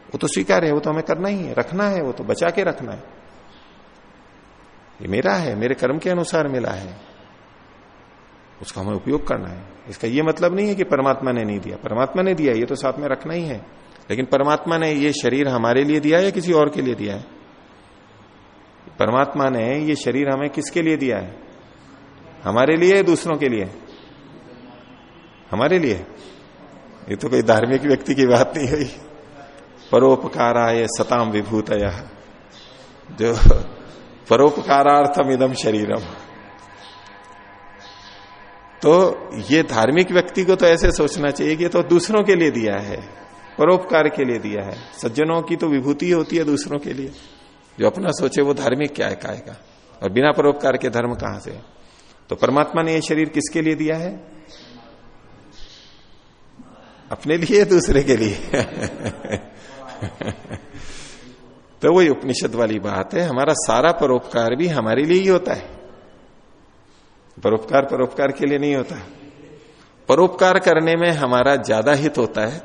A: वो तो स्वीकार है, वो तो हमें करना ही है, रखना है, वो तो बचा के रखना है। ये मेरा है, मेरे कर्म के अनुसार मिला है। उसका हमें उपयोग करना है। इसका ये मतलब नहीं है कि परमात्मा ने नहीं दिया। परमात्मा ने दिया, ये तो साथ में रखना ही है। लेकिन परमात्मा ने ये शरीर हमारे लिए दिया या किसी और के लिए दिया है? परमात्मा ने ये शरीर हमें किसके लिए दिया है? हमारे लिए दूसरों के लिए? हमारे लिए। ये तो कोई धार्मिक व्यक्ति की बात नहीं हुई परोपकाराय सताम विभूत जो परोपकारार्थम इदम शरीरम। तो ये धार्मिक व्यक्ति को तो ऐसे सोचना चाहिए कि तो दूसरों के लिए दिया है। परोपकार के लिए दिया है। सज्जनों की तो विभूति होती है दूसरों के लिए। जो अपना सोचे वो धार्मिक क्या है और बिना परोपकार के धर्म कहाँ से? तो परमात्मा ने ये शरीर किसके लिए दिया है? अपने लिए दूसरे के लिए? तो वही उपनिषद वाली बात है, हमारा सारा परोपकार भी हमारे लिए ही होता है। परोपकार परोपकार के लिए नहीं होता। परोपकार करने में हमारा ज़्यादा हित होता है।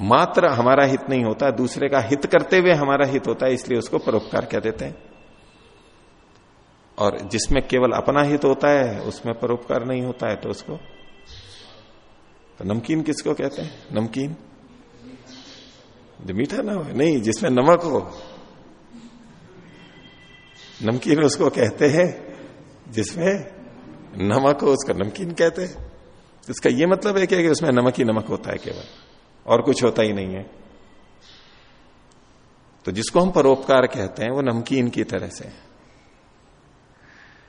A: मात्र हमारा हित नहीं होता, दूसरे का हित करते हुए हमारा हित होता है, इसलिए उसको परोपकार कह देते हैं। और जिसमें केवल अपना हित होता है, उसमें परोपकार नहीं होता है तो उसको तो नमकीन किसको कहते हैं? नमकीन। जो मीठा ना हो? नहीं, जिसमें नमक हो। नमकीन उसको कहते हैं, जिसमें नमक हो, उसका नमकीन कहते हैं। इसका यह मतलब है कि उसमें नमक ही नमक होता है केवल, और कुछ होता ही नहीं है। तो जिसको हम परोपकार कहते हैं, वो नमकीन की तरह से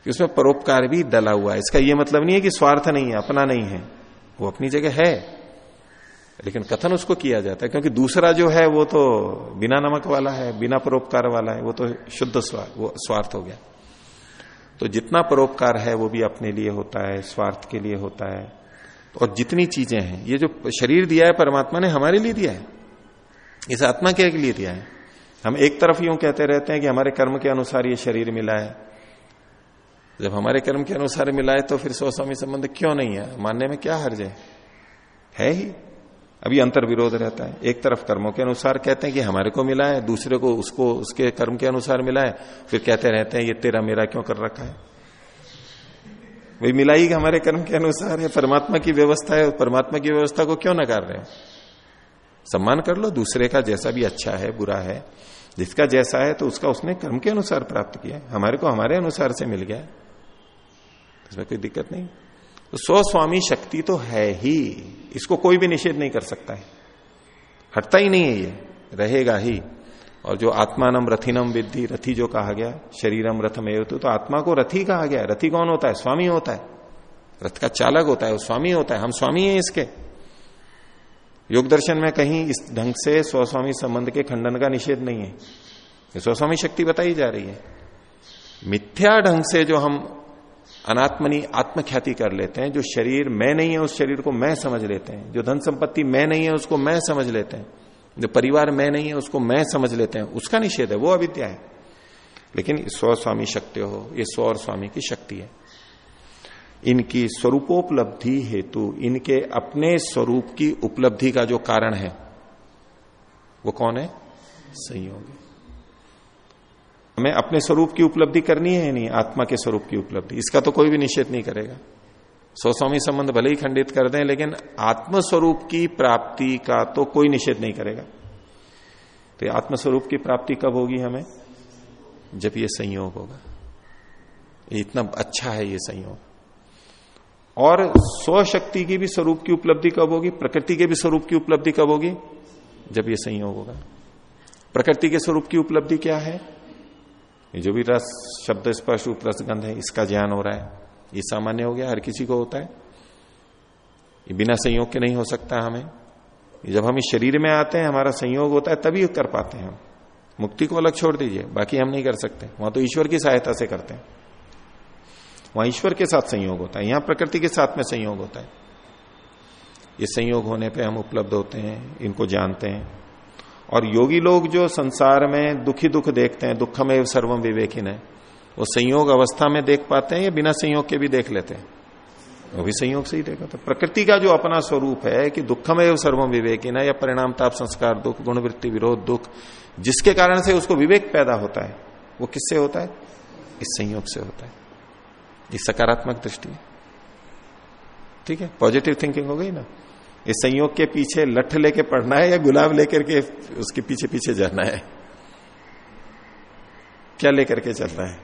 A: कि उसमें परोपकार भी डला हुआ है। इसका यह मतलब नहीं है कि स्वार्थ नहीं है, अपना नहीं है। वो अपनी जगह है। लेकिन कथन उसको किया जाता है, क्योंकि दूसरा जो है वो तो बिना नमक वाला है, बिना परोपकार वाला है, वो तो शुद्ध स्वार्थ वो स्वार्थ हो गया। तो जितना परोपकार है, वो भी अपने लिए होता है, स्वार्थ के लिए होता है। और जितनी चीज़ें हैं, ये जो शरीर दिया है, परमात्मा ने हमारे लिए दिया है। इस आत्मा के लिए दिया है। हम एक तरफ़ यूँ कहते रहते हैं कि हमारे कर्म के अनुसार ये शरीर मिला है। जब हमारे कर्म के अनुसार मिला है तो फिर स्वामी संबंध क्यों नहीं है? मानने में क्या हर्ज है ही। अभी अंतर विरोध रहता है। एक तरफ़ कर्मों के अनुसार कहते हैं कि हमारे को मिला है, दूसरे को उसको, उसके कर्म के अनुसार मिला है, फिर कहते रहते हैं, ये तेरा मेरा क्यों कर रखा है? वही मिलाई हमारे कर्म के अनुसार है, परमात्मा की व्यवस्था है, परमात्मा की व्यवस्था को क्यों नकार रहे हैं? सम्मान कर लो, दूसरे का जैसा भी अच्छा है, बुरा है, जिसका जैसा है तो उसका उसने कर्म के अनुसार प्राप्त किया हमारे को हमारे अनुसार से मिल गया इसमें कोई दिक्कत नहीं। तो स्व स्वामी शक्ति तो है ही। इसको कोई भी निषेध नहीं कर सकता है। हटता ही नहीं है ये, रहेगा ही। और जो आत्मानम रथिनम विद्धि, रथी जो कहा गया, शरीरम रथम एवतु तो आत्मा को रथी कहा गया। रथी कौन होता है? स्वामी होता है। रथ का चालक होता है, वो स्वामी होता है। हम स्वामी हैं इसके। योग दर्शन में कहीं इस ढंग से स्वस्वामी संबंध के खंडन का निषेध नहीं है। स्वस्वामी शक्ति बताई जा रही है। मिथ्या ढंग से जो हम अनात्मनी आत्मख्याति कर लेते हैं, जो शरीर मैं नहीं है, उस शरीर को मैं समझ लेते हैं। जो धन संपत्ति मैं नहीं है, उसको मैं समझ लेते हैं। जो परिवार मैं नहीं है, उसको मैं समझ लेते हैं। उसका निषेध है, वो अविद्या है। लेकिन स्व स्वामी शक्ति हो, ये स्व और स्वामी की शक्ति है। इनकी स्वरूपोपलब्धि हेतु, इनके अपने स्वरूप की उपलब्धि का जो कारण है, वो कौन है? संयोग। हमें अपने स्वरूप की उपलब्धि करनी है नहीं, आत्मा के स्वरूप की उपलब्धि। इसका तो कोई भी निषेध नहीं करेगा। सौ स्वामी संबंध भले ही खंडित कर दें, लेकिन आत्मस्वरूप की प्राप्ति का तो कोई निषेध नहीं करेगा। तो आत्मस्वरूप की प्राप्ति कब होगी हमें? जब ये संयोग होगा। ये इतना अच्छा है ये संयोग। और स्वशक्ति की भी स्वरूप की उपलब्धि कब होगी? प्रकृति के भी स्वरूप की उपलब्धि कब होगी? जब ये संयोग होगा। प्रकृति के स्वरूप की उपलब्धि क्या है? ये जो भी रस, शब्द स्पर्श उप रसगंध है, इसका ज्ञान हो रहा है। ये सामान्य हो गया, हर किसी को होता है। ये बिना संयोग के नहीं हो सकता हमें। जब हम इस शरीर में आते हैं, हमारा संयोग होता है, तभी कर पाते हैं हम। मुक्ति को अलग छोड़ दीजिए, बाकी हम नहीं कर सकते। वहाँ तो ईश्वर की सहायता से करते हैं। वहाँ ईश्वर के साथ संयोग होता है, यहाँ प्रकृति के साथ में संयोग होता है। ये संयोग होने पे हम उपलब्ध होते हैं, इनको जानते हैं। और योगी लोग जो संसार में दुखी दुख देखते हैं दुखम सर्वम विवेकिन है, वो संयोग अवस्था में देख पाते हैं या बिना संयोग के भी देख लेते हैं? वो भी संयोग से ही देखा था। प्रकृति का जो अपना स्वरूप है कि दुखम एवं सर्वम विवेकिन है, या परिणाम ताप संस्कार दुख गुणवृत्ति विरोध दुख, जिसके कारण से उसको विवेक पैदा होता है, वो किससे होता है? इस संयोग से होता है। ये सकारात्मक दृष्टि। है ठीक है? पॉजिटिव थिंकिंग हो गई ना? इस संयोग के पीछे लठ लेके पढ़ना है या गुलाब लेकर के उसके पीछे पीछे जाना है? क्या लेकर के चलना है?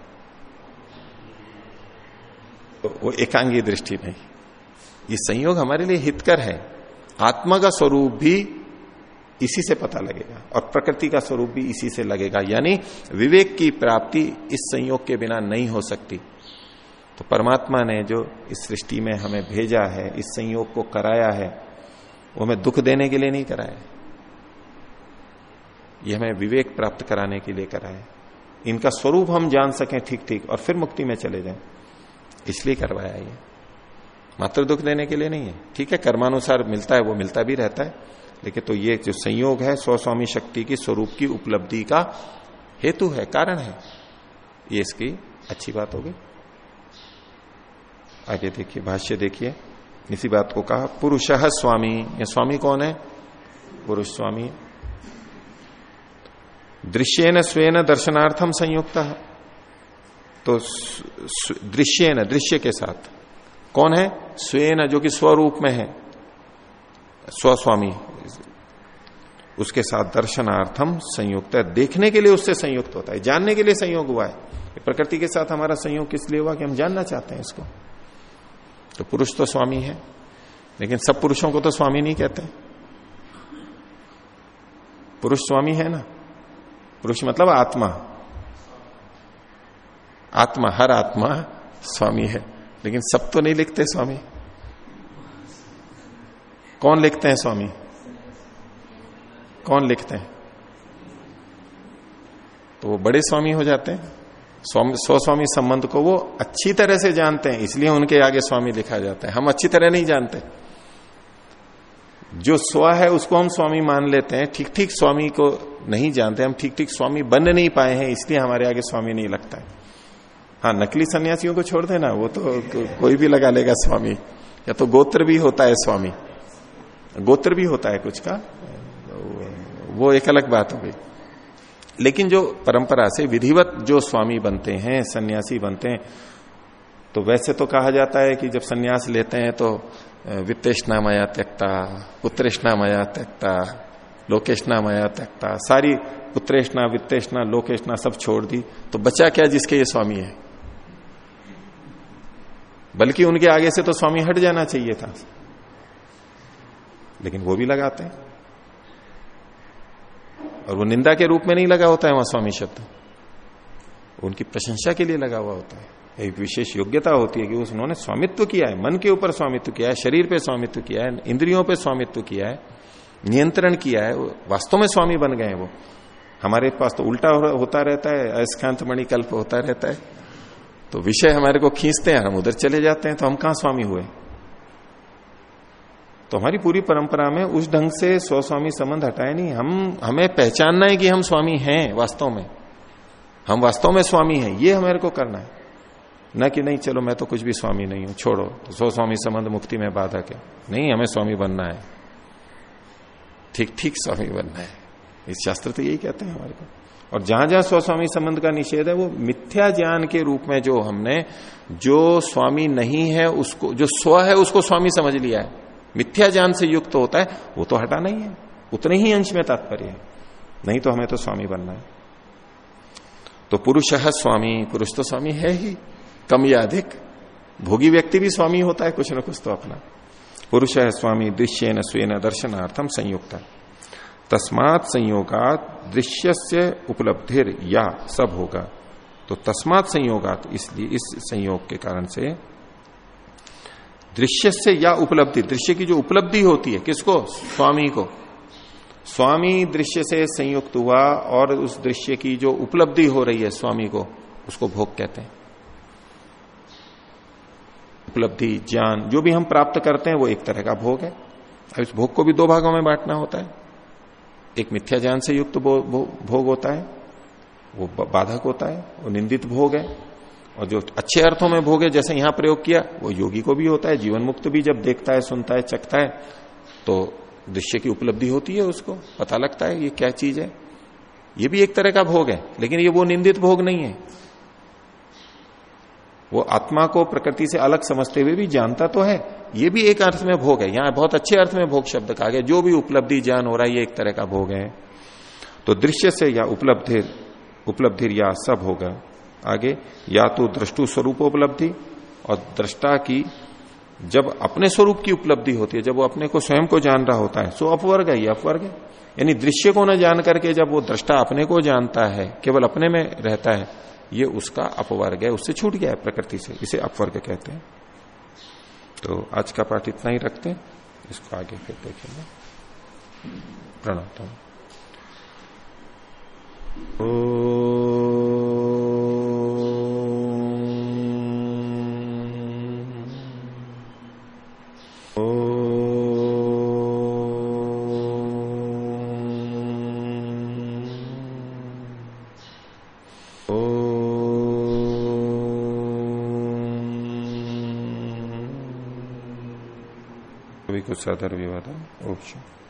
A: तो वो एकांगी दृष्टि नहीं। ये संयोग हमारे लिए हितकर है। आत्मा का स्वरूप भी इसी से पता लगेगा और प्रकृति का स्वरूप भी इसी से लगेगा। यानी विवेक की प्राप्ति इस संयोग के बिना नहीं हो सकती। तो परमात्मा ने जो इस सृष्टि में हमें भेजा है, इस संयोग को कराया है वो हमें दुख देने के लिए नहीं कराया ये हमें विवेक प्राप्त कराने के लिए कराए। इनका स्वरूप हम जान सकें ठीक ठीक और फिर मुक्ति में चले जाएँ। इसलिए करवाया ये। मात्र दुख देने के लिए नहीं है। ठीक है, कर्मानुसार मिलता है, वो मिलता भी रहता है। लेकिन तो ये जो संयोग है, स्वस्वामी शक्ति की स्वरूप की उपलब्धि का हेतु है, कारण है। ये इसकी अच्छी बात होगी आगे देखिए, भाष्य देखिए। इसी बात को कहा, पुरुष स्वामी। ये स्वामी कौन है? पुरुष स्वामी। दृश्यन स्वेन दर्शनार्थम संयुक्त। तो दृश्य न दृश्य के साथ। कौन है? स्वेन, जो कि स्वरूप में है। स्वस्वामी। उसके साथ दर्शनार्थम संयुक्त है। देखने के लिए उससे संयुक्त होता है। जानने के लिए संयोग हुआ है। प्रकृति के साथ हमारा संयोग किस लिए हुआ कि हम जानना चाहते हैं इसको? तो पुरुष तो स्वामी है, लेकिन सब पुरुषों को तो स्वामी नहीं कहते। पुरुष स्वामी है ना? पुरुष मतलब आत्मा। आत्मा, हर आत्मा स्वामी है, लेकिन सब तो नहीं लिखते स्वामी। कौन लिखते हैं स्वामी? कौन लिखते हैं? तो वो बड़े स्वामी हो जाते हैं। स्वामी स्व स्वामी संबंध को वो अच्छी तरह से जानते हैं, इसलिए उनके आगे स्वामी लिखा जाता है। हम अच्छी तरह नहीं जानते। जो स्व है, उसको हम स्वामी मान लेते हैं। ठीक ठीक स्वामी को नहीं जानते, हम ठीक ठीक स्वामी बन नहीं पाए हैं, इसलिए हमारे आगे स्वामी नहीं लगता है। हाँ नकली सन्यासियों को छोड़ देना, वो तो कोई भी लगा लेगा स्वामी। या तो गोत्र भी होता है स्वामी। गोत्र भी होता है कुछ का। वो एक अलग बात हो गई। लेकिन जो परंपरा से विधिवत जो स्वामी बनते हैं, सन्यासी बनते हैं तो वैसे तो कहा जाता है कि जब सन्यास लेते हैं तो वित्तेषणा मया त्यक्ता, पुत्रेष्णा मया त्यक्ता लोकेशना मया त्यक्ता, सारी पुत्रेष्णा, वित्तेषणा लोकेशना सब छोड़ दी तो बचा क्या जिसके ये स्वामी है? बल्कि उनके आगे से तो स्वामी हट जाना चाहिए था। लेकिन वो भी लगाते हैं। और वो निंदा के रूप में नहीं लगा होता है वहाँ स्वामी शब्द। उनकी प्रशंसा के लिए लगा हुआ होता है। एक विशेष योग्यता होती है कि उन्होंने स्वामित्व किया है। मन के ऊपर स्वामित्व किया है, शरीर पे स्वामित्व किया है, इंद्रियों पे स्वामित्व किया है, नियंत्रण किया है। वास्तव में स्वामी बन गए हैं वो। हमारे पास तो उल्टा होता रहता है अस्कांत मणिकल्प होता रहता है। तो विषय हमारे को खींचते हैं, हम उधर चले जाते हैं तो हम कहा स्वामी हुए? तो हमारी पूरी परंपरा में उस ढंग से स्वस्वामी संबंध हटाए नहीं। हम, हमें पहचानना है कि हम स्वामी हैं वास्तव में। हम वास्तव में स्वामी हैं, ये हमारे को करना है। न कि नहीं, चलो मैं तो कुछ भी स्वामी नहीं हूँ, छोड़ो। तो स्व स्वामी संबंध मुक्ति में बाधक है नहीं, हमें स्वामी बनना है। ठीक ठीक स्वामी बनना है। इस शास्त्र तो यही कहते हैं हमारे को। और जहाँ जहाँ स्वस्वामी संबंध का निषेध है, वो मिथ्या ज्ञान के रूप में जो हमने, जो स्वामी नहीं है, उसको, जो स्व है, उसको स्वामी समझ लिया है। मिथ्या ज्ञान से युक्त तो होता है, वो तो हटा नहीं है। उतने ही अंश में तात्पर्य है। नहीं तो हमें तो स्वामी बनना है। तो पुरुष है स्वामी, पुरुष तो स्वामी है ही। कम या अधिक। भोगी व्यक्ति भी स्वामी होता है, कुछ न कुछ तो अपना। पुरुष है स्वामी दृश्य न स्वेन दर्शनार्थम संयुक्त। तस्मात संयोगात दृश्य से उपलब्धिर या सब होगा तो तस्मात संयोगात, इसलिए इस संयोग के कारण से दृश्य से या उपलब्धि? दृश्य की जो उपलब्धि होती है, किसको? स्वामी को। स्वामी दृश्य से संयुक्त हुआ और उस दृश्य की जो उपलब्धि हो रही है स्वामी को, उसको भोग कहते हैं। उपलब्धि, ज्ञान, जो भी हम प्राप्त करते हैं, वो एक तरह का भोग है। अब इस भोग को भी दो भागों में बांटना होता है। एक मिथ्या ज्ञान से युक्त भोग होता है, वो बाधक होता है, वो निंदित भोग है। और जो अच्छे अर्थों में भोग है जैसे यहाँ प्रयोग किया, वो योगी को भी होता है, जीवन मुक्त भी जब देखता है, सुनता है, चखता है तो दृश्य की उपलब्धि होती है उसको, पता लगता है ये क्या चीज़ है। ये भी एक तरह का भोग है, लेकिन ये वो निंदित भोग नहीं है। वो आत्मा को प्रकृति से अलग समझते हुए भी जानता तो है, ये भी एक अर्थ में भोग है। यहाँ बहुत अच्छे अर्थ में भोग शब्द कहा गया, जो भी उपलब्धि, ज्ञान हो रहा है, ये एक तरह का भोग है। तो दृश्य से या उपलब्धि उपलब्धि या सब होगा। आगे, या तो दृष्टु स्वरूप उपलब्धि, और दृष्टा की जब अपने स्वरूप की उपलब्धि होती है, जब वो अपने को स्वयं को जान रहा होता है, सो अपवर्ग है, ये अपवर्ग है। यानी दृश्य को न जान करके जब वो दृष्टा अपने को जानता है, केवल अपने में रहता है, ये उसका अपवर्ग है, उससे छूट गया है प्रकृति से, इसे अपवर्ग कहते हैं। तो आज का पाठ इतना ही रखते हैं, इसको आगे फिर देखेंगे। प्रणाम कुछ साधर विवाद ओके